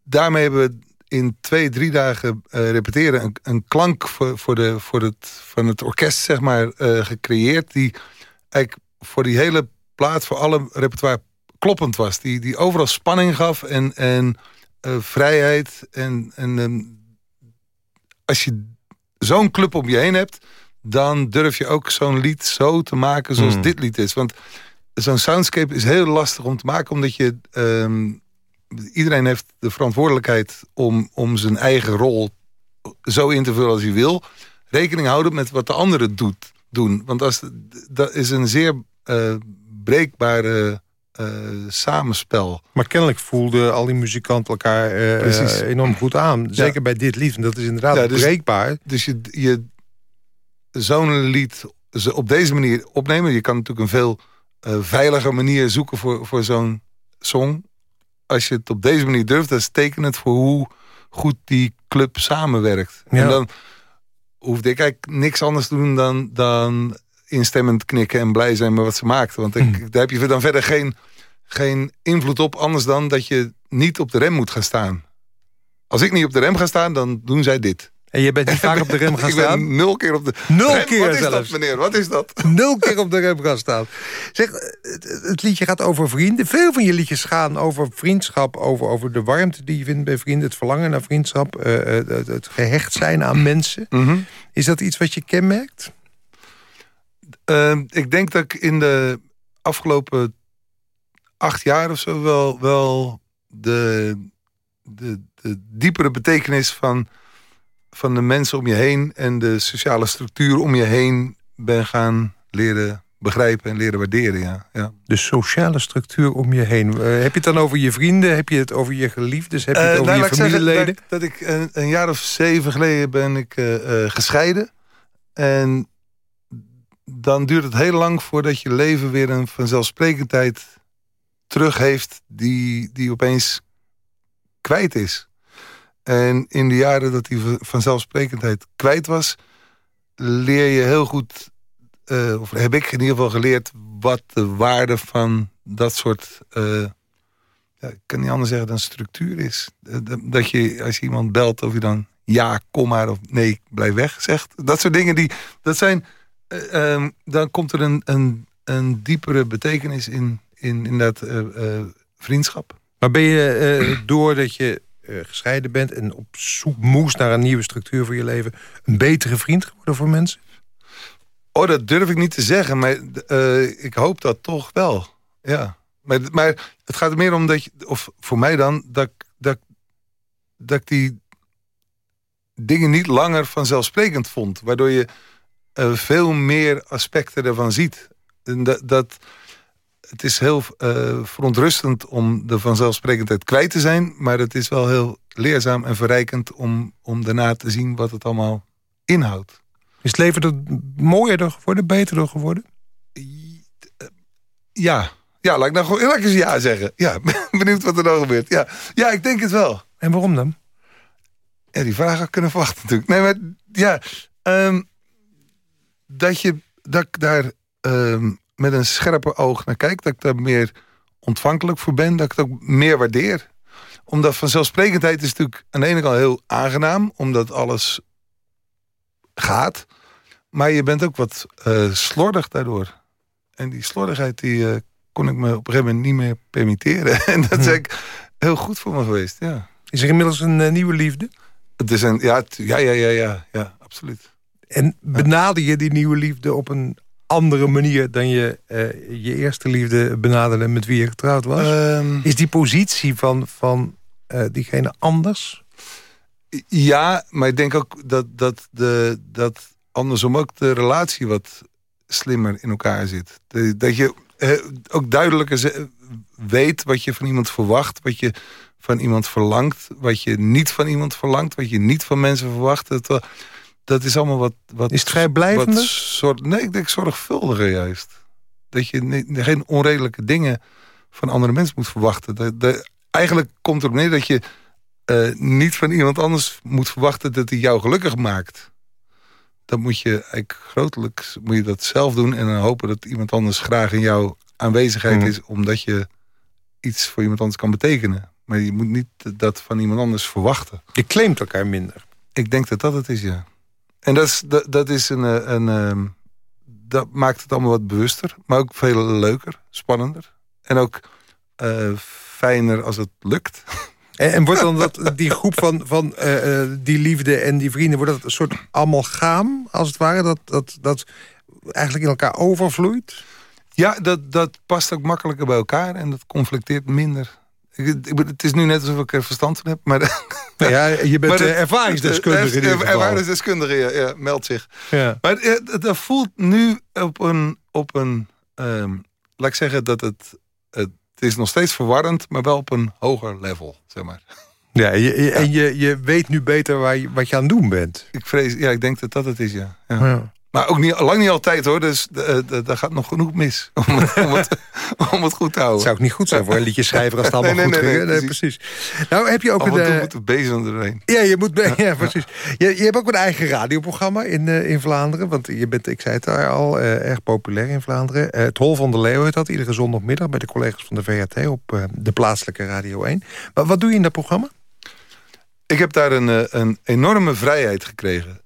Speaker 4: daarmee hebben we in twee, drie dagen uh, repeteren... Een, een, klank voor, voor, de, voor het, van het orkest zeg maar, uh, gecreëerd... die eigenlijk voor die hele plaat, voor alle repertoire kloppend was. Die, die overal spanning gaf en, en uh, vrijheid. En, en ehm, als je zo'n club om je heen hebt... dan durf je ook zo'n lied zo te maken zoals mm. dit lied is. Want zo'n soundscape is heel lastig om te maken... omdat je... Um, iedereen heeft de verantwoordelijkheid om, om zijn eigen rol zo in te vullen als hij wil. Rekening houden met wat de anderen doet, doen. Want als, dat is een zeer uh, breekbare uh, samenspel.
Speaker 3: Maar kennelijk voelden al die muzikanten elkaar uh, enorm goed aan. Zeker bij dit lied. En dat is inderdaad ja, dus, breekbaar.
Speaker 4: Dus je, je zo'n lied op deze manier opnemen. Je kan natuurlijk een veel veiliger manier zoeken voor, voor zo'n song als je het op deze manier durft, dat is tekenend voor hoe goed die club samenwerkt. En dan hoefde ik eigenlijk niks anders te doen dan, dan instemmend knikken en blij zijn met wat ze maakten. Want ik, hmm. daar heb je dan verder geen, geen invloed op, anders dan dat je niet op de rem moet gaan staan. Als ik niet op de rem ga staan, dan doen zij dit.
Speaker 3: En je bent niet vaak op de rem gaan staan?
Speaker 4: Ik ben nul keer op de
Speaker 3: nul rem. keer
Speaker 4: Wat is
Speaker 3: zelfs.
Speaker 4: dat, meneer? Wat is dat?
Speaker 3: Nul keer op de rem gaan staan. Zeg, het liedje gaat over vrienden. Veel van je liedjes gaan over vriendschap. Over, over de warmte die je vindt bij vrienden. Het verlangen naar vriendschap. Uh, het, het, gehecht zijn aan mensen.
Speaker 4: Mhm.
Speaker 3: Is dat iets wat je kenmerkt?
Speaker 4: Uh, ik denk dat ik in de afgelopen acht jaar of zo... wel, wel de, de, de diepere betekenis van van de mensen om je heen... en de sociale structuur om je heen ben gaan leren begrijpen en leren waarderen. Ja. Ja.
Speaker 3: De sociale structuur om je heen. Uh, heb je het dan over je vrienden? Heb je het over je geliefdes? Heb je het uh, over nou, je familieleden?
Speaker 4: Dat, dat, ik een, een, jaar of zeven geleden ben ik uh, gescheiden. En dan duurt het heel lang voordat je leven weer een vanzelfsprekendheid terug heeft... die, die opeens kwijt is. En in de jaren dat die vanzelfsprekendheid kwijt was... leer je heel goed, uh, of heb ik in ieder geval geleerd... wat de waarde van dat soort... Uh, ja, ik kan niet anders zeggen dan structuur is. Dat je, als je iemand belt, of je dan ja, kom maar, of nee, blijf weg zegt. Dat soort dingen, die, dat zijn... Um, dan komt er een, een, een diepere betekenis in, in, in dat vriendschap.
Speaker 3: Maar ben je, doordat je uh, gescheiden bent... en op zoek moest naar een nieuwe structuur voor je leven... een betere vriend geworden voor mensen?
Speaker 4: Oh, dat durf ik niet te zeggen, maar uh, ik hoop dat toch wel. Ja. Maar, maar het gaat er meer om dat je, of voor mij dan, dat, dat, dat ik die dingen niet langer vanzelfsprekend vond. Waardoor je uh, veel meer aspecten ervan ziet. En dat, dat het is heel uh, verontrustend om de vanzelfsprekendheid kwijt te zijn. Maar het is wel heel leerzaam en verrijkend om, om daarna te zien wat het allemaal inhoudt.
Speaker 3: Is het leven er mooier door geworden, beter door geworden?
Speaker 4: Ja, ja laat ik nou gewoon laat ik eens ja zeggen. Ja, benieuwd wat er dan gebeurt. Ja. ja, ik denk het wel.
Speaker 3: En waarom dan?
Speaker 4: Ja, die vraag had kunnen verwachten natuurlijk. Nee, maar ja, um, dat je dat ik daar um, met een scherper oog naar kijk. Dat ik daar meer ontvankelijk voor ben. Dat ik het ook meer waardeer. Omdat vanzelfsprekendheid is natuurlijk aan de ene kant heel aangenaam. Omdat alles gaat. Maar je bent ook wat uh, slordig daardoor. En die slordigheid die, uh, kon ik me op een gegeven moment niet meer permitteren. en dat is eigenlijk heel goed voor me geweest, ja.
Speaker 3: Is er inmiddels een uh, nieuwe liefde?
Speaker 4: Het is een, ja, ja, ja, ja, ja, ja, absoluut.
Speaker 3: En benader je die nieuwe liefde op een andere manier... dan je uh, je eerste liefde benaderde met wie je getrouwd was? Um, is die positie van, van uh, diegene anders?
Speaker 4: Ja, maar ik denk ook dat, dat, de, dat andersom ook de relatie wat slimmer in elkaar zit. Dat je ook duidelijker weet wat je van iemand verwacht... wat je van iemand verlangt, wat je niet van iemand verlangt... wat je niet van mensen verwacht. Dat, dat is allemaal wat... wat
Speaker 3: is het vrijblijvende?
Speaker 4: Soort, nee, ik denk zorgvuldiger juist. Dat je geen onredelijke dingen van andere mensen moet verwachten. Dat, dat, eigenlijk komt erop neer dat je uh, niet van iemand anders moet verwachten... dat hij jou gelukkig maakt dan moet je eigenlijk grotelijk moet je dat zelf doen... en dan hopen dat iemand anders graag in jouw aanwezigheid mm. is... omdat je iets voor iemand anders kan betekenen. Maar je moet niet dat van iemand anders verwachten.
Speaker 3: Je claimt elkaar minder.
Speaker 4: Ik denk dat dat het is, ja. En dat, is, dat, dat, is een, eh, een, ehm, dat maakt het allemaal wat bewuster. Maar ook veel leuker, spannender. En ook uh, fijner als het lukt.
Speaker 3: En, en, wordt dan dat, die groep van, van uh, die liefde en die vrienden... wordt dat een soort amalgaam, als het ware? Dat, dat, dat eigenlijk in elkaar overvloeit?
Speaker 4: Ja, dat, dat past ook makkelijker bij elkaar en dat conflicteert minder. Ik, ik, het is nu net alsof ik er verstand van heb. Maar
Speaker 3: ja, je bent maar ervaringsdeskundige.
Speaker 4: Er, ervaringsdeskundige, ja, ja, meldt zich. Ja. Maar het, het, voelt nu op een... Op een um, laat ik zeggen dat het, het het is nog steeds verwarrend, maar wel op een hoger level, zeg maar.
Speaker 3: Ja, je, en je, je weet nu beter waar je, wat je aan het doen bent.
Speaker 4: Ik vrees, ja, ik denk dat dat het is, ja. ja. Maar ook niet, lang niet altijd hoor, dus uh, daar gaat nog genoeg mis om, om, het, om het goed te houden. Het
Speaker 3: zou ook niet goed zijn voor een liedje schrijven als het allemaal nee, nee, goed ging. Nee, precies. Nou heb je ook
Speaker 4: een... Uh, moet bezig erheen.
Speaker 3: Ja, je moet, ja, ja, precies. Je, je hebt ook een eigen radioprogramma in, uh, in Vlaanderen. Want je bent, ik zei het al, uh, erg populair in Vlaanderen. het Hol van de Leeuw heet dat, iedere zondagmiddag... bij de collega's van de VRT op de plaatselijke Radio 1. Maar wat doe je in dat programma?
Speaker 4: Ik heb daar een, een enorme vrijheid gekregen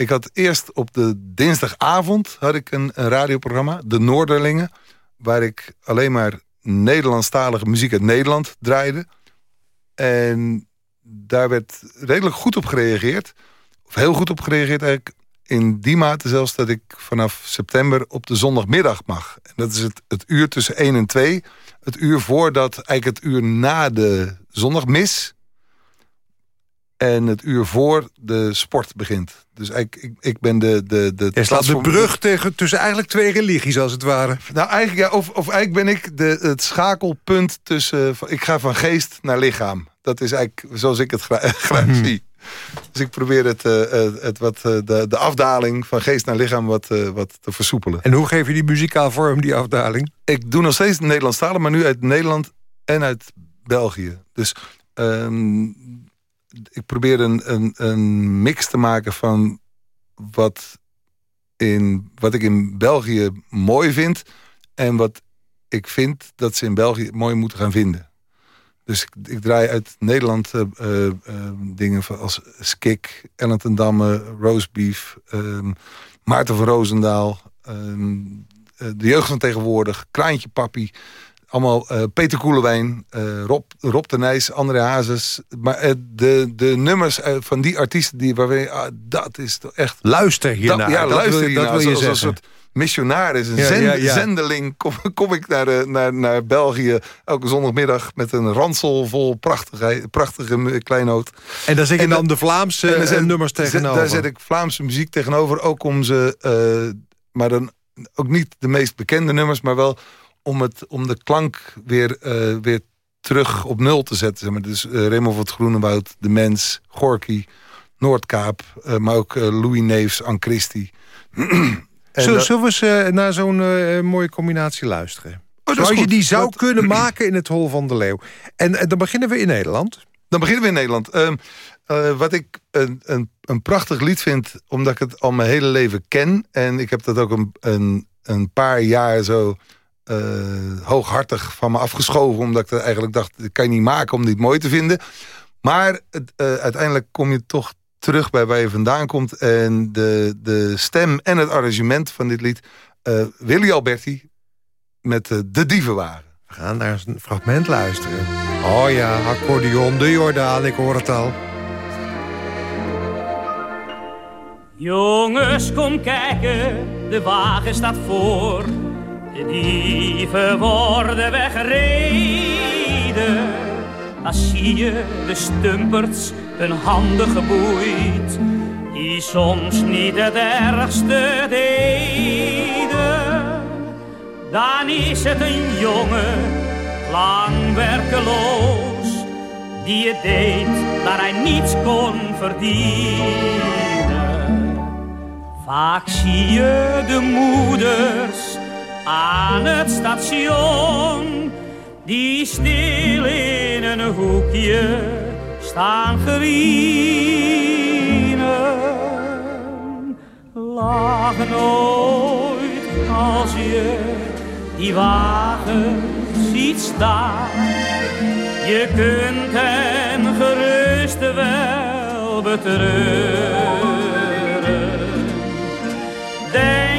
Speaker 4: ik had eerst op de dinsdagavond had ik een, radioprogramma, De Noorderlingen, waar ik alleen maar Nederlandstalige muziek uit Nederland draaide. En daar werd redelijk goed op gereageerd. Of heel goed op gereageerd eigenlijk. In die mate zelfs dat ik vanaf september op de zondagmiddag mag. Dat is het, het uur tussen 1 en 2. Het uur voordat, eigenlijk het uur na de zondagmis en het uur voor de sport begint. Dus ik, ik, ik ben de... de, de
Speaker 3: Je slaat de brug tegen, tussen eigenlijk twee religies, als het ware.
Speaker 4: Nou, eigenlijk, ja, of, of eigenlijk ben ik de, het schakelpunt tussen... Ik ga van geest naar lichaam. Dat is eigenlijk zoals ik het graag, hmm. zie. Dus ik probeer het, uh, het wat, uh, de, de afdaling van geest naar lichaam wat, uh, wat te versoepelen.
Speaker 3: En hoe geef je die muzikaal vorm, die afdaling?
Speaker 4: Ik doe nog steeds Nederlandstalen, maar nu uit Nederland en uit België. Dus um, ik probeer een, een, een mix te maken van wat, in, wat ik in België mooi vind... en wat ik vind dat ze in België mooi moeten gaan vinden. Dus ik, ik draai uit Nederland uh, uh, dingen als Skik, Ellen Damme, Roastbeef... Ehm, Maarten van Roosendaal, ehm, de jeugd van tegenwoordig, Kraantje Papi allemaal uh, Peter Koelewijn, uh, Rob, Rob de Nijs, André Hazes. Maar uh, de, de nummers van die artiesten, die, waar we, ah, dat is toch echt...
Speaker 3: Luister hiernaar.
Speaker 4: Ja, dat luister wil, dat wil je zeggen. Een soort missionaris, een ja, zend, ja, ja. zendeling. Kom, kom ik naar, naar, naar België elke zondagmiddag... met een ransel vol prachtige, prachtige kleinoot.
Speaker 3: En daar zet je dan de Vlaamse zet, nummers tegenover?
Speaker 4: Daar zet ik Vlaamse muziek tegenover, ook om ze... maar dan ook niet de meest bekende nummers, maar wel om, het, om de klank weer, uh, weer terug op nul te zetten. Zeg maar. Dus uh, Raymond van het Groenewoud, De Mens, Gorky, Noordkaap... Uh, maar ook Louis Neefs, Anne Christie.
Speaker 3: zullen, zullen we eens naar zo'n mooie combinatie luisteren? Oh, Zoals je die zou kunnen maken in het Hol van de Leeuw. En, en dan beginnen we in Nederland.
Speaker 4: Dan beginnen we in Nederland. Uh, wat ik een, een, een, prachtig lied vind, omdat ik het al mijn hele leven ken. En ik heb dat ook een, een, een paar jaar zo uh, hooghartig van me afgeschoven. Omdat ik eigenlijk dacht, dat kan je niet maken om dit mooi te vinden. Maar het, uh, uiteindelijk kom je toch terug bij waar je vandaan komt. En de, de stem en het arrangement van dit lied. Willy Alberti met De Dievenwagen.
Speaker 3: We gaan naar een fragment luisteren. Oh ja, accordeon, de Jordaan, ik hoor het al.
Speaker 5: Jongens, kom kijken, de wagen staat voor. Dieven worden weggereden. Daar zie je de stumperts hun handen geboeid. Die soms niet het ergste deden. Dan is het een jongen, lang werkeloos. Die het deed, dat hij niets kon verdienen. Vaak zie je de moeders aan het station, die stil in een hoekje staan gerienen. Lach nooit als je die wagen ziet staan. Je kunt hen gerust wel betreuren. Denk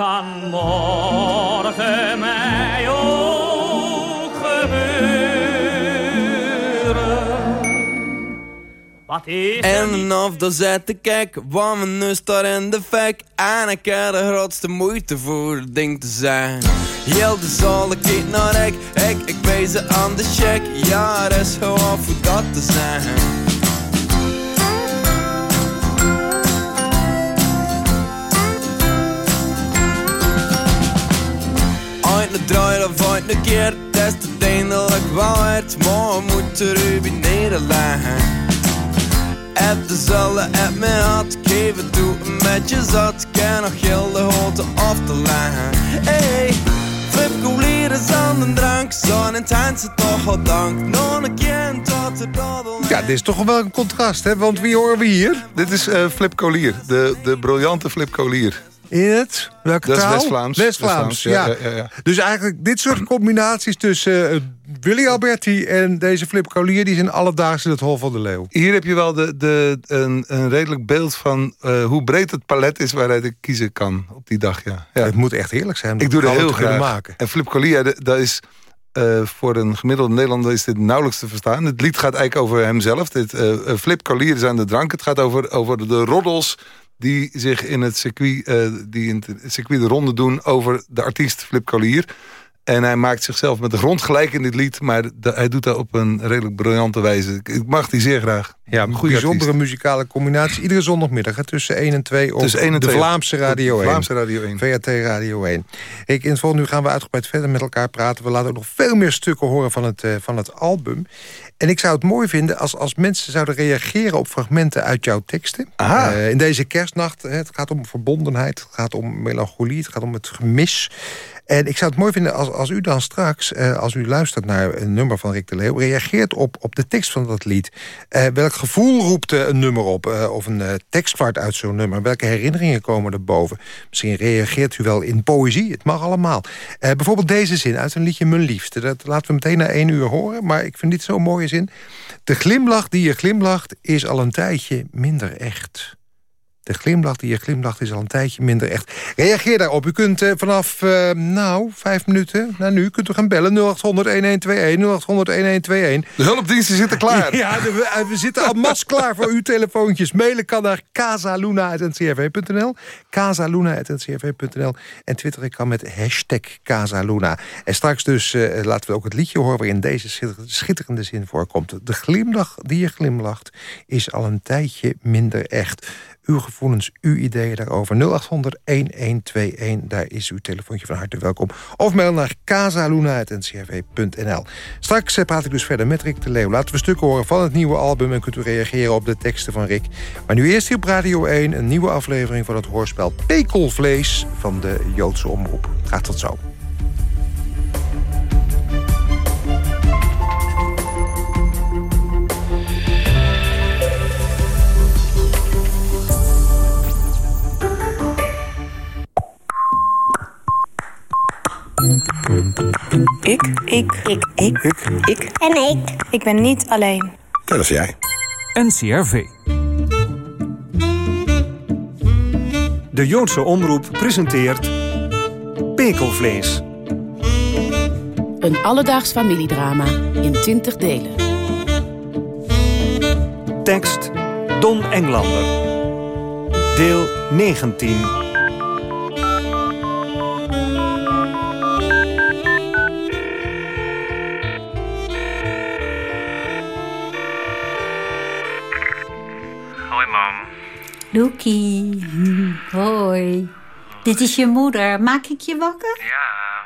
Speaker 5: Kan morgen mij ook gebeuren. Wat is
Speaker 6: en of dan zet ik kijk, wat mijn neus daar in de fek. En ik heb de grootste moeite voor het ding te zijn. Heel de zal ik naar ik, ik, ik wees aan de check. Ja, er is gewoon voor dat te zijn. De draai of uit de keer, is het eindelijk waard. Maar moet er u nederleggen. Heb dezelfde app me had, geef het toe met je zat. Ken nog heel de af te leggen. Hey.
Speaker 3: Ja, dit is toch wel een contrast, hè? Want wie horen we hier?
Speaker 4: Dit is uh, Flip Collier, de, de briljante Flip Collier.
Speaker 3: In het? Welke
Speaker 4: dat
Speaker 3: taal?
Speaker 4: West-Vlaams.
Speaker 3: West-Vlaams, ja, ja. Ja, ja, Dus eigenlijk dit soort combinaties tussen uh, Willy Alberti en deze Flip Collier... die zijn alledaags in het Hol van de Leeuw.
Speaker 4: Hier heb je wel de, de, een, een redelijk beeld van uh, hoe breed het palet is... waaruit ik kiezen kan op die dag, ja.
Speaker 3: Het moet echt heerlijk zijn.
Speaker 4: Ik doe het heel graag. Maken. En Flip Collier, dat is... Uh, voor een gemiddelde Nederlander is dit nauwelijks te verstaan. Het lied gaat eigenlijk over hemzelf. Dit, Flip Collier is aan de drank. Het gaat over, over de roddels die zich in het circuit, uh, die in het circuit de ronde doen over de artiest Flip Collier. En hij maakt zichzelf met de grond gelijk in dit lied. Maar hij doet dat op een redelijk briljante wijze. Ik mag die zeer graag.
Speaker 3: Ja, een bijzondere muzikale combinatie. Iedere zondagmiddag tussen 1 en 2 op 1 en 2 de Vlaamse Radio 1.
Speaker 4: Vlaamse Radio 1.
Speaker 3: VRT Radio 1. Ik, in het volgende uur gaan we uitgebreid verder met elkaar praten. We laten ook nog veel meer stukken horen van het, uh, van het album. En ik zou het mooi vinden als, als mensen zouden reageren op fragmenten uit jouw teksten. Uh, in deze kerstnacht. Het gaat om verbondenheid, het gaat om melancholie, het gaat om het gemis. En ik zou het mooi vinden als, als u dan straks, uh, als u luistert naar een nummer van Rick de Leeuw... reageert op, op de tekst van dat lied. Uh, welk gevoel roept een nummer op? Of een tekstkwart uit zo'n nummer? Welke herinneringen komen er boven? Misschien reageert u wel in poëzie. Het mag allemaal. bijvoorbeeld deze zin uit een liedje Mijn Liefste. Dat laten we meteen na één uur horen. Maar ik vind dit zo'n mooie zin. De glimlach die je glimlacht is al een tijdje minder echt. De glimlach die je glimlacht is al een tijdje minder echt. Reageer daarop. U kunt uh, vanaf, uh, nou, vijf minuten, nou nu, kunt u gaan bellen. 0800-1121, 0800-1121.
Speaker 4: De hulpdiensten zitten klaar.
Speaker 3: ja, de, we, zitten al mas klaar voor uw telefoontjes. Mailen kan naar casaluna.ncrv.nl. casaluna.ncrv.nl. En twitteren kan met hashtag Casaluna. En straks dus uh, laten we ook het liedje horen... waarin deze schitterende zin voorkomt. De glimlach die je glimlacht is al een tijdje minder echt. Uw gevoelens, uw ideeën daarover. 0800-1121, daar is uw telefoontje van harte welkom. Of mail naar casaluna.ncrv.nl. Straks eh, praat ik dus verder met Rick de Leeuw. Laten we stukken horen van het nieuwe album... en kunt u reageren op de teksten van Rick. Maar nu eerst hier op Radio 1 een nieuwe aflevering van het hoorspel Pekelvlees... van de Joodse Omroep. Gaat tot zo.
Speaker 7: Ik. Ik. Ik. Ik. Ik. Ik.
Speaker 8: En ik.
Speaker 7: Ik ben niet alleen.
Speaker 9: Dat is jij.
Speaker 10: NCRV. De Joodse Omroep presenteert... Pekelvlees.
Speaker 11: Een alledaags familiedrama in 20 delen.
Speaker 10: Tekst Don Englander. Deel 19.
Speaker 12: Loekie, hoi. Dit is je moeder. Maak ik je wakker?
Speaker 13: Ja,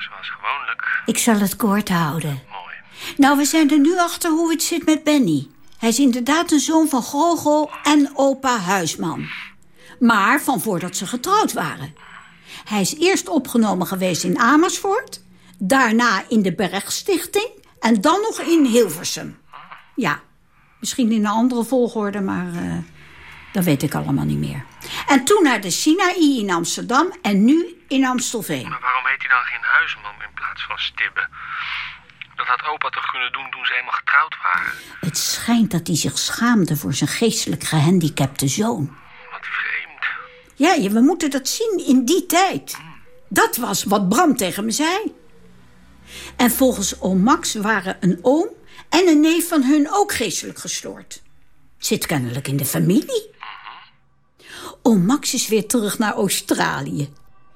Speaker 13: zoals gewoonlijk.
Speaker 12: Ik zal het kort houden.
Speaker 13: Mooi.
Speaker 12: Nou, we zijn er nu achter hoe het zit met Benny. Hij is inderdaad een zoon van Grogel en opa Huisman. Maar van voordat ze getrouwd waren. Hij is eerst opgenomen geweest in Amersfoort... daarna in de Bergstichting en dan nog in Hilversum. Ja, misschien in een andere volgorde, maar... Uh, dat weet ik allemaal niet meer. En toen naar de Sinaï in Amsterdam en nu in Amstelveen.
Speaker 13: Maar waarom heet hij dan geen huisman in plaats van Stibbe? Dat had opa toch kunnen doen toen ze eenmaal getrouwd waren?
Speaker 12: Het schijnt dat hij zich schaamde voor zijn geestelijk gehandicapte zoon.
Speaker 13: Wat vreemd.
Speaker 12: Ja, we moeten dat zien in die tijd. Dat was wat Bram tegen me zei. En volgens oom Max waren een oom en een neef van hun ook geestelijk gestoord. Zit kennelijk in de familie. Oom Max is weer terug naar Australië.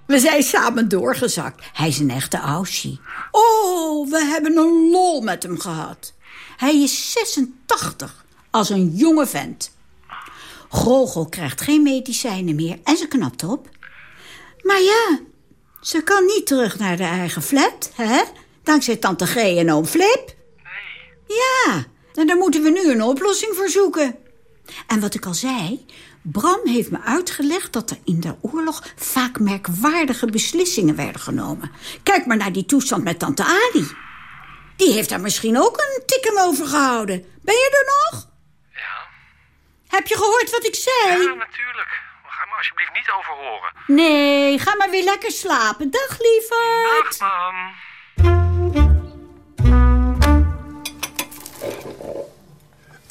Speaker 12: We zijn samen doorgezakt. Hij is een echte Aussie. Oh, we hebben een lol met hem gehad. Hij is 86, als een jonge vent. Grogel krijgt geen medicijnen meer en ze knapt op. Maar ja, ze kan niet terug naar de eigen flat, hè? Dankzij tante G en oom Flip.
Speaker 13: Nee.
Speaker 12: Ja, en daar moeten we nu een oplossing voor zoeken. En wat ik al zei, Bram heeft me uitgelegd dat er in de oorlog vaak merkwaardige beslissingen werden genomen. Kijk maar naar die toestand met tante Ali. Die heeft daar misschien ook een tikken over gehouden. Ben je er nog?
Speaker 13: Ja.
Speaker 12: Heb je gehoord wat ik zei?
Speaker 13: Ja, natuurlijk. Maar ga me alsjeblieft niet overhoren.
Speaker 12: Nee, ga maar weer lekker slapen. Dag, lieverd.
Speaker 13: Dag, mam.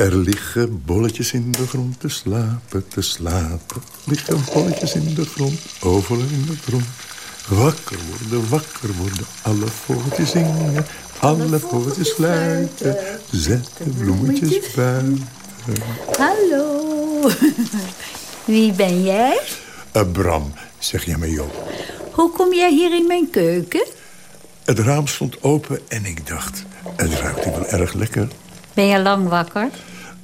Speaker 9: Er liggen bolletjes in de grond te slapen, te slapen. Liggen bolletjes in de grond, overal in de grond. Wakker worden, wakker worden, alle vogeltjes zingen. Alle vogeltjes fluiten, zet de bloemetjes buiten.
Speaker 12: Hallo. Wie ben jij?
Speaker 9: Uh, Bram, zeg jij maar Joop.
Speaker 12: Hoe kom jij hier in mijn keuken?
Speaker 9: Het raam stond open en ik dacht, het ruikt hier wel erg lekker.
Speaker 12: Ben je lang wakker?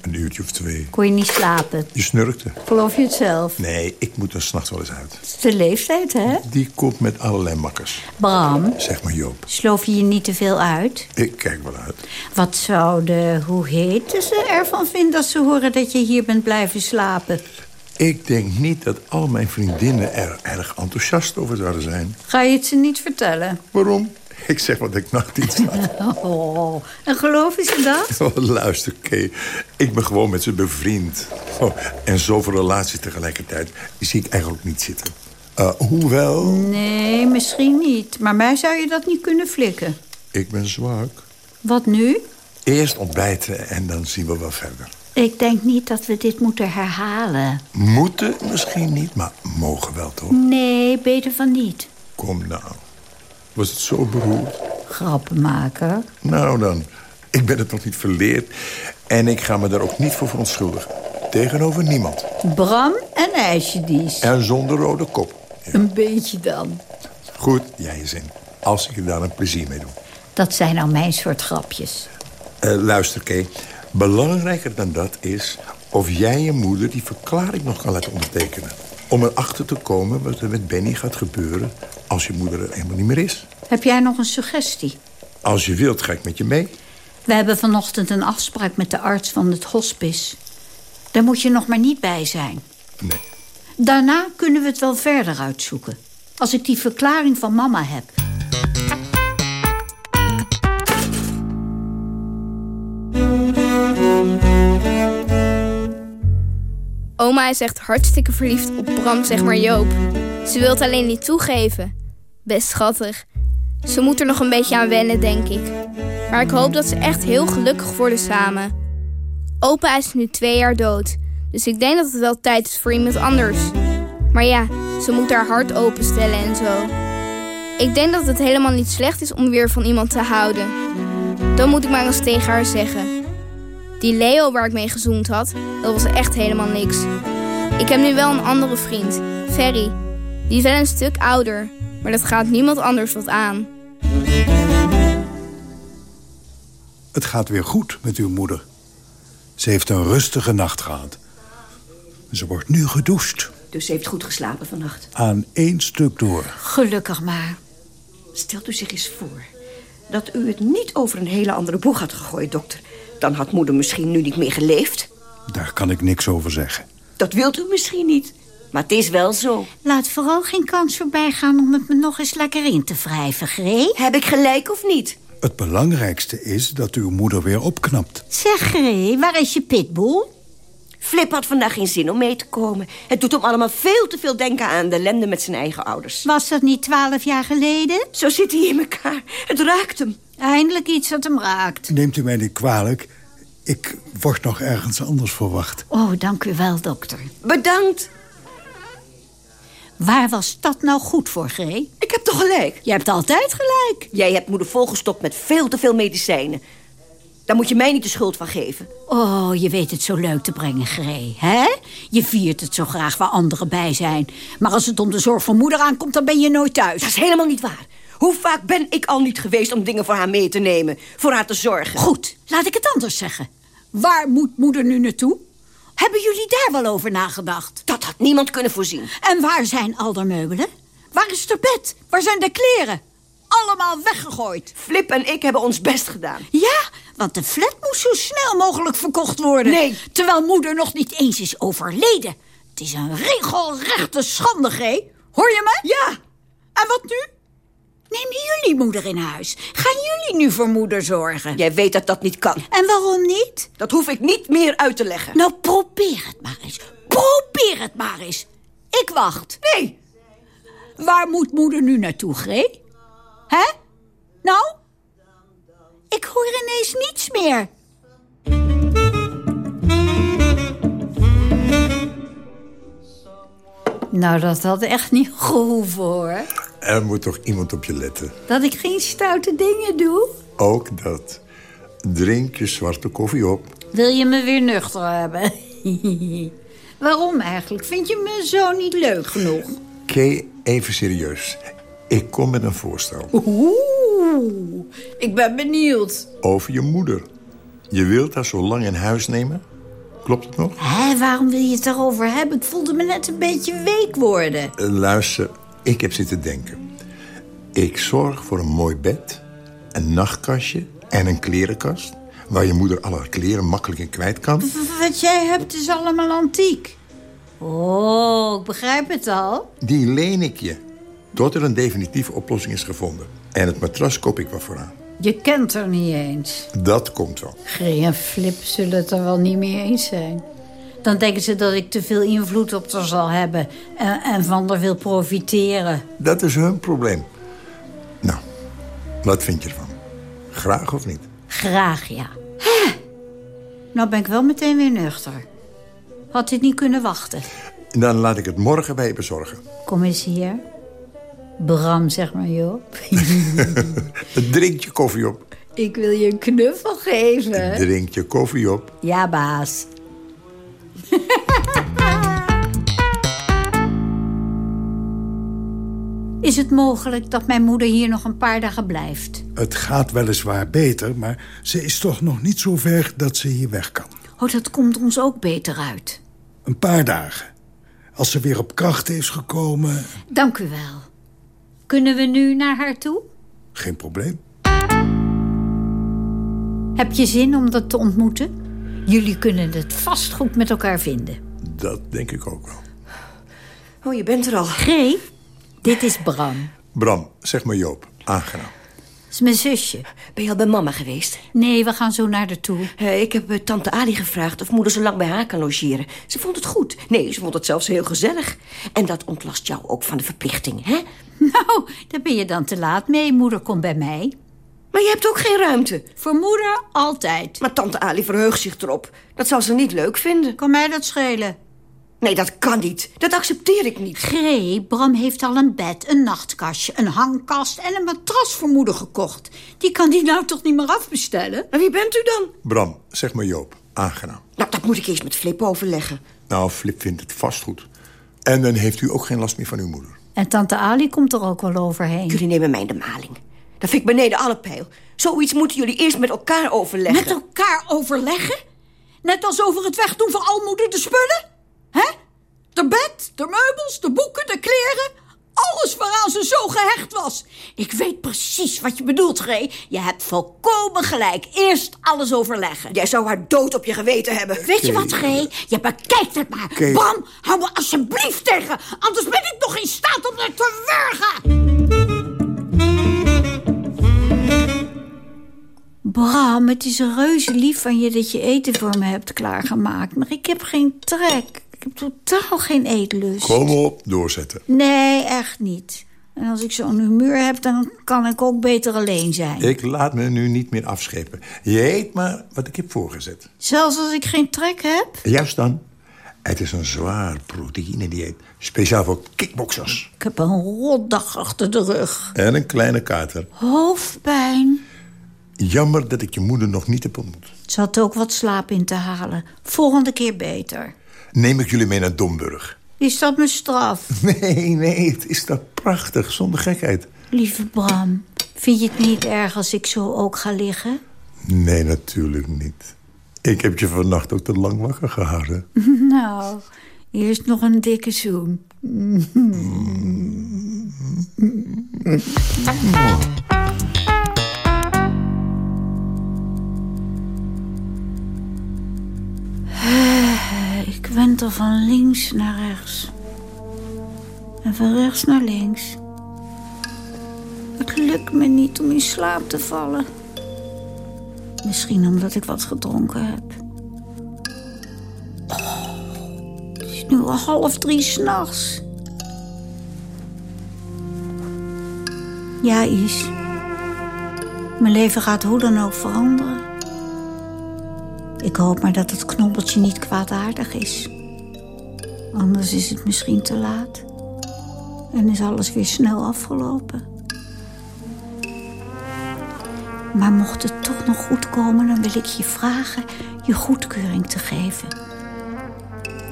Speaker 9: Een uurtje of twee.
Speaker 12: Kon je niet slapen?
Speaker 9: Je snurkte.
Speaker 12: Geloof je het zelf?
Speaker 9: Nee, ik moet er s'nachts wel eens uit.
Speaker 12: Het is de leeftijd, hè?
Speaker 9: Die komt met allerlei makkers.
Speaker 12: Bram,
Speaker 9: Zeg maar Joop.
Speaker 12: sloof je je niet te veel uit?
Speaker 9: Ik kijk wel uit.
Speaker 12: Wat zouden, hoe heet ze ervan vinden als ze horen dat je hier bent blijven slapen?
Speaker 9: Ik denk niet dat al mijn vriendinnen er erg enthousiast over zouden zijn.
Speaker 12: Ga je het ze niet vertellen?
Speaker 9: Waarom? Ik zeg wat ik nachtdienst had.
Speaker 12: Oh, en geloven ze dat?
Speaker 9: Oh, luister, Kay. Ik ben gewoon met ze bevriend. Oh, en zoveel relaties tegelijkertijd, zie ik eigenlijk niet zitten. Uh, hoewel...
Speaker 12: Nee, misschien niet. Maar mij zou je dat niet kunnen flikken.
Speaker 9: Ik ben zwak.
Speaker 12: Wat nu?
Speaker 9: Eerst ontbijten en dan zien we wel verder.
Speaker 12: Ik denk niet dat we dit moeten herhalen.
Speaker 9: Moeten misschien niet, maar mogen wel toch?
Speaker 12: Nee, beter van niet.
Speaker 9: Kom nou. Was het zo beroerd?
Speaker 12: Grappen maken.
Speaker 9: Nou dan, ik ben het nog niet verleerd. En ik ga me daar ook niet voor verontschuldigen. Tegenover niemand.
Speaker 12: Bram en ijsjedies.
Speaker 9: En zonder rode kop.
Speaker 12: Een beetje dan.
Speaker 9: Goed, jij je zin. Als ik er daar een plezier mee doe.
Speaker 12: Dat zijn nou mijn soort grapjes.
Speaker 9: Eh, luister, Kay. Belangrijker dan dat is of jij je moeder die verklaring nog kan laten ondertekenen. Om erachter te komen wat er met Benny gaat gebeuren als je moeder er helemaal niet meer is.
Speaker 12: Heb jij nog een suggestie?
Speaker 9: Als je wilt, ga ik met je mee.
Speaker 12: We hebben vanochtend een afspraak met de arts van het hospice. Daar moet je nog maar niet bij zijn.
Speaker 9: Nee.
Speaker 12: Daarna kunnen we het wel verder uitzoeken. Als ik die verklaring van mama heb.
Speaker 8: Oma is echt hartstikke verliefd op Bram, zeg maar Joop. Ze wil het alleen niet toegeven. Best schattig. Ze moet er nog een beetje aan wennen, denk ik. Maar ik hoop dat ze echt heel gelukkig worden samen. Opa is nu twee jaar dood. Dus ik denk dat het wel tijd is voor iemand anders. Maar ja, ze moet haar hart openstellen en zo. Ik denk dat het helemaal niet slecht is om weer van iemand te houden. Dan moet ik maar eens tegen haar zeggen. Die Leo waar ik mee gezoend had, dat was echt helemaal niks. Ik heb nu wel een andere vriend, Ferry. Die is wel een stuk ouder, maar dat gaat niemand anders wat aan.
Speaker 14: Het gaat weer goed met uw moeder. Ze heeft een rustige nacht gehad. Ze wordt nu gedoucht.
Speaker 15: Dus ze heeft goed geslapen vannacht.
Speaker 14: Aan één stuk door.
Speaker 12: Gelukkig maar.
Speaker 15: Stelt u zich eens voor dat u het niet over een hele andere boeg had gegooid, dokter. Dan had moeder misschien nu niet meer geleefd.
Speaker 14: Daar kan ik niks over zeggen.
Speaker 15: Dat wilt u misschien niet. Maar het is wel zo.
Speaker 12: Laat vooral geen kans voorbij gaan om het me nog eens lekker in te wrijven, Gree.
Speaker 15: Heb ik gelijk of niet?
Speaker 14: Het belangrijkste is dat uw moeder weer opknapt.
Speaker 12: Zeg, Gree, waar is je pitbull?
Speaker 15: Flip had vandaag geen zin om mee te komen. Het doet hem allemaal veel te veel denken aan de ellende met zijn eigen ouders.
Speaker 12: Was dat niet twaalf jaar geleden?
Speaker 15: Zo zit hij in elkaar. Het raakt hem.
Speaker 12: Eindelijk iets dat hem raakt.
Speaker 14: Neemt u mij niet kwalijk. Ik word nog ergens anders verwacht.
Speaker 12: Oh, dank u wel, dokter.
Speaker 15: Bedankt.
Speaker 12: Waar was dat nou goed voor, Gree?
Speaker 15: Ik heb toch gelijk?
Speaker 12: Je hebt altijd gelijk.
Speaker 15: Jij hebt moeder volgestopt met veel te veel medicijnen. Daar moet je mij niet de schuld van geven.
Speaker 12: Oh, je weet het zo leuk te brengen, Gree, hè? Je viert het zo graag waar anderen bij zijn. Maar als het om de zorg van moeder aankomt, dan ben je nooit thuis.
Speaker 15: Dat is helemaal niet waar. Hoe vaak ben ik al niet geweest om dingen voor haar mee te nemen? Voor haar te zorgen?
Speaker 12: Goed, laat ik het anders zeggen. Waar moet moeder nu naartoe? Hebben jullie daar wel over nagedacht?
Speaker 15: Dat had niemand kunnen voorzien.
Speaker 12: En waar zijn al de meubelen? Waar is de bed? Waar zijn de kleren? Allemaal weggegooid.
Speaker 15: Flip en ik hebben ons best gedaan.
Speaker 12: Ja, want de flat moest zo snel mogelijk verkocht worden.
Speaker 15: Nee.
Speaker 12: Terwijl moeder nog niet eens is overleden. Het is een regelrechte schande, G. Hoor je me?
Speaker 15: Ja.
Speaker 12: En wat nu? Nemen jullie moeder in huis? Gaan jullie nu voor moeder zorgen?
Speaker 15: Jij weet dat dat niet kan.
Speaker 12: En waarom niet?
Speaker 15: Dat hoef ik niet meer uit te leggen.
Speaker 12: Nou, probeer het maar eens. Probeer het maar eens. Ik wacht.
Speaker 15: Nee.
Speaker 12: Waar moet moeder nu naartoe, Gree? Hè? Nou? Ik hoor ineens niets meer. Nou, dat had echt niet gehoeven, hoor.
Speaker 9: Er moet toch iemand op je letten.
Speaker 12: Dat ik geen stoute dingen doe?
Speaker 9: Ook dat. Drink je zwarte koffie op.
Speaker 12: Wil je me weer nuchter hebben? Waarom eigenlijk? Vind je me zo niet leuk genoeg?
Speaker 9: Kay, even serieus. Ik kom met een voorstel.
Speaker 12: Oeh, ik ben benieuwd.
Speaker 9: Over je moeder. Je wilt haar zo lang in huis nemen? Klopt het nog?
Speaker 12: Hé, waarom wil je het daarover hebben? Ik voelde me net een beetje week worden.
Speaker 9: Uh, luister, ik heb zitten denken. Ik zorg voor een mooi bed, een nachtkastje en een klerenkast... waar je moeder alle kleren makkelijk in kwijt kan.
Speaker 12: Wat jij hebt is allemaal antiek. Oh, ik begrijp het al.
Speaker 9: Die leen ik je. Tot er een definitieve oplossing is gevonden. En het matras koop ik wel voor aan.
Speaker 12: Je kent er niet eens.
Speaker 9: Dat komt wel.
Speaker 12: Gree en Flip zullen het er wel niet mee eens zijn. Dan denken ze dat ik te veel invloed op haar zal hebben... en, en van haar wil profiteren.
Speaker 9: Dat is hun probleem. Nou, wat vind je ervan? Graag of niet?
Speaker 12: Graag, ja. Hè? Nou ben ik wel meteen weer nuchter. Had dit niet kunnen wachten?
Speaker 9: Dan laat ik het morgen bij je bezorgen.
Speaker 12: Kom eens hier. Bram, zeg maar, Joop.
Speaker 9: Drink je koffie op.
Speaker 12: ik wil je een knuffel geven.
Speaker 9: Drink je koffie op.
Speaker 12: Ja, baas. Is het mogelijk dat mijn moeder hier nog een paar dagen blijft?
Speaker 14: Het gaat weliswaar beter, maar ze is toch nog niet zo ver dat ze hier weg kan.
Speaker 12: Oh, dat komt ons ook beter uit.
Speaker 14: Een paar dagen. Als ze weer op krachten is gekomen,
Speaker 12: Dank u wel. Kunnen we nu naar haar toe?
Speaker 14: geen probleem.
Speaker 12: Heb je zin om dat te ontmoeten? Jullie kunnen het vast goed met elkaar vinden.
Speaker 9: Dat denk ik ook wel.
Speaker 15: Oh, je bent er al.
Speaker 12: G, dit is Bram.
Speaker 9: Bram, zeg maar Joop. Aangenaam.
Speaker 12: Dat is mijn zusje.
Speaker 15: Ben je al bij mama geweest?
Speaker 12: Nee, we gaan zo naar haar toe.
Speaker 15: Eh, ik heb eh, tante Ali gevraagd of moeder zo lang bij haar kan logeren. Ze vond het goed. Nee, ze vond het zelfs heel gezellig. En dat ontlast jou ook van de verplichtingen, hè?
Speaker 12: Nou, daar ben je dan te laat mee. Moeder komt bij mij.
Speaker 15: Maar je hebt ook geen ruimte.
Speaker 12: Voor moeder altijd.
Speaker 15: Maar tante Ali verheugt zich erop. Dat zal ze niet leuk vinden.
Speaker 12: Kan mij dat schelen?
Speaker 15: Nee, dat kan niet. Dat accepteer ik niet.
Speaker 12: Gree, Bram heeft al een bed, een nachtkastje, een hangkast en een matras voor moeder gekocht. Die kan die nou toch niet meer afbestellen?
Speaker 15: Maar wie bent u dan?
Speaker 9: Bram, zeg maar Joop. Aangenaam.
Speaker 15: Nou, dat moet ik eerst met Flip overleggen.
Speaker 9: Nou, Flip vindt het vast goed. En dan heeft u ook geen last meer van uw moeder.
Speaker 12: En tante Ali komt er ook wel overheen.
Speaker 15: Jullie nemen mij in de maling. Dat vind ik beneden alle peil. Zoiets moeten jullie eerst met elkaar overleggen.
Speaker 12: Met elkaar overleggen? Net als over het wegdoen van almoeder de spullen? Hè? De bed, de meubels, de boeken, de kleren. Alles waaraan ze zo gehecht was. Ik weet precies wat je bedoelt, Gray. Je hebt volkomen gelijk. Eerst alles overleggen.
Speaker 15: Jij zou haar dood op je geweten hebben.
Speaker 12: Weet je wat, Gray? Je bekijkt het maar.
Speaker 9: Kay.
Speaker 12: Bram, hou me alsjeblieft tegen. Anders ben ik nog in staat om het te wurgen. Bram, het is reuze lief van je dat je eten voor me hebt klaargemaakt. Maar ik heb geen trek. Heb totaal geen eetlust.
Speaker 9: Kom op, doorzetten.
Speaker 12: Nee, echt niet. En als ik zo'n humeur heb, dan kan ik ook beter alleen zijn.
Speaker 9: Ik laat me nu niet meer afschepen. Je eet maar wat ik heb voorgezet.
Speaker 12: Zelfs als ik geen trek heb?
Speaker 9: Juist dan. Het is een zwaar proteïne-dieet. Speciaal voor kickboxers.
Speaker 12: Ik heb een rotdag achter de rug.
Speaker 9: En een kleine kater.
Speaker 12: Hoofdpijn.
Speaker 9: Jammer dat ik je moeder nog niet heb ontmoet.
Speaker 12: Ze had ook wat slaap in te halen. Volgende keer beter.
Speaker 9: Neem ik jullie mee naar Domburg?
Speaker 12: Is dat mijn straf?
Speaker 9: Nee, nee, het is toch prachtig, zonder gekheid.
Speaker 12: Lieve Bram, vind je het niet erg als ik zo ook ga liggen?
Speaker 9: Nee, natuurlijk niet. Ik heb je vannacht ook te lang wakker gehouden.
Speaker 12: Nou, eerst nog een dikke zoen. Ik wentel van links naar rechts. En van rechts naar links. Het lukt me niet om in slaap te vallen. Misschien omdat ik wat gedronken heb. Het is nu al half drie s'nachts. Ja, Is. Mijn leven gaat hoe dan ook veranderen. Ik hoop maar dat het knobbeltje niet kwaadaardig is. Anders is het misschien te laat. En is alles weer snel afgelopen. Maar mocht het toch nog goed komen, dan wil ik je vragen je goedkeuring te geven.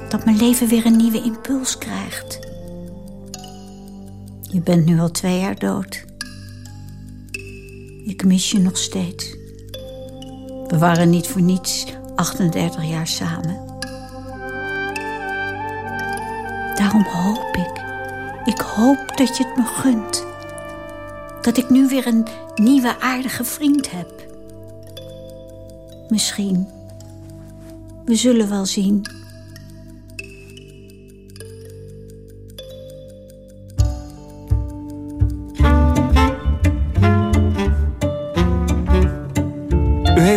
Speaker 12: Dat mijn leven weer een nieuwe impuls krijgt. Je bent nu al twee jaar dood. Ik mis je nog steeds. We waren niet voor niets 38 jaar samen. Daarom hoop ik, ik hoop dat je het me gunt. Dat ik nu weer een nieuwe aardige vriend heb. Misschien. We zullen wel zien.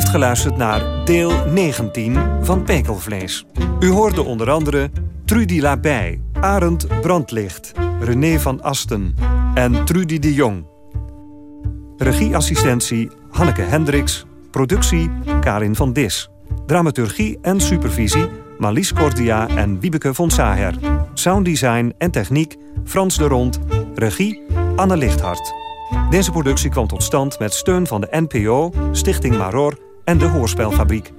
Speaker 10: Geluisterd naar deel 19 van Pekelvlees. U hoorde onder andere Trudy Labij, Arend Brandlicht, René van Asten en Trudy de Jong. Regieassistentie Hanneke Hendricks, productie Karin van Dis. Dramaturgie en supervisie Marlies Cordia en Wiebeke von Saher. Sounddesign en techniek Frans de Rond. Regie Anne Lichthart. Deze productie kwam tot stand met steun van de NPO, Stichting Maror en de Hoorspelfabriek.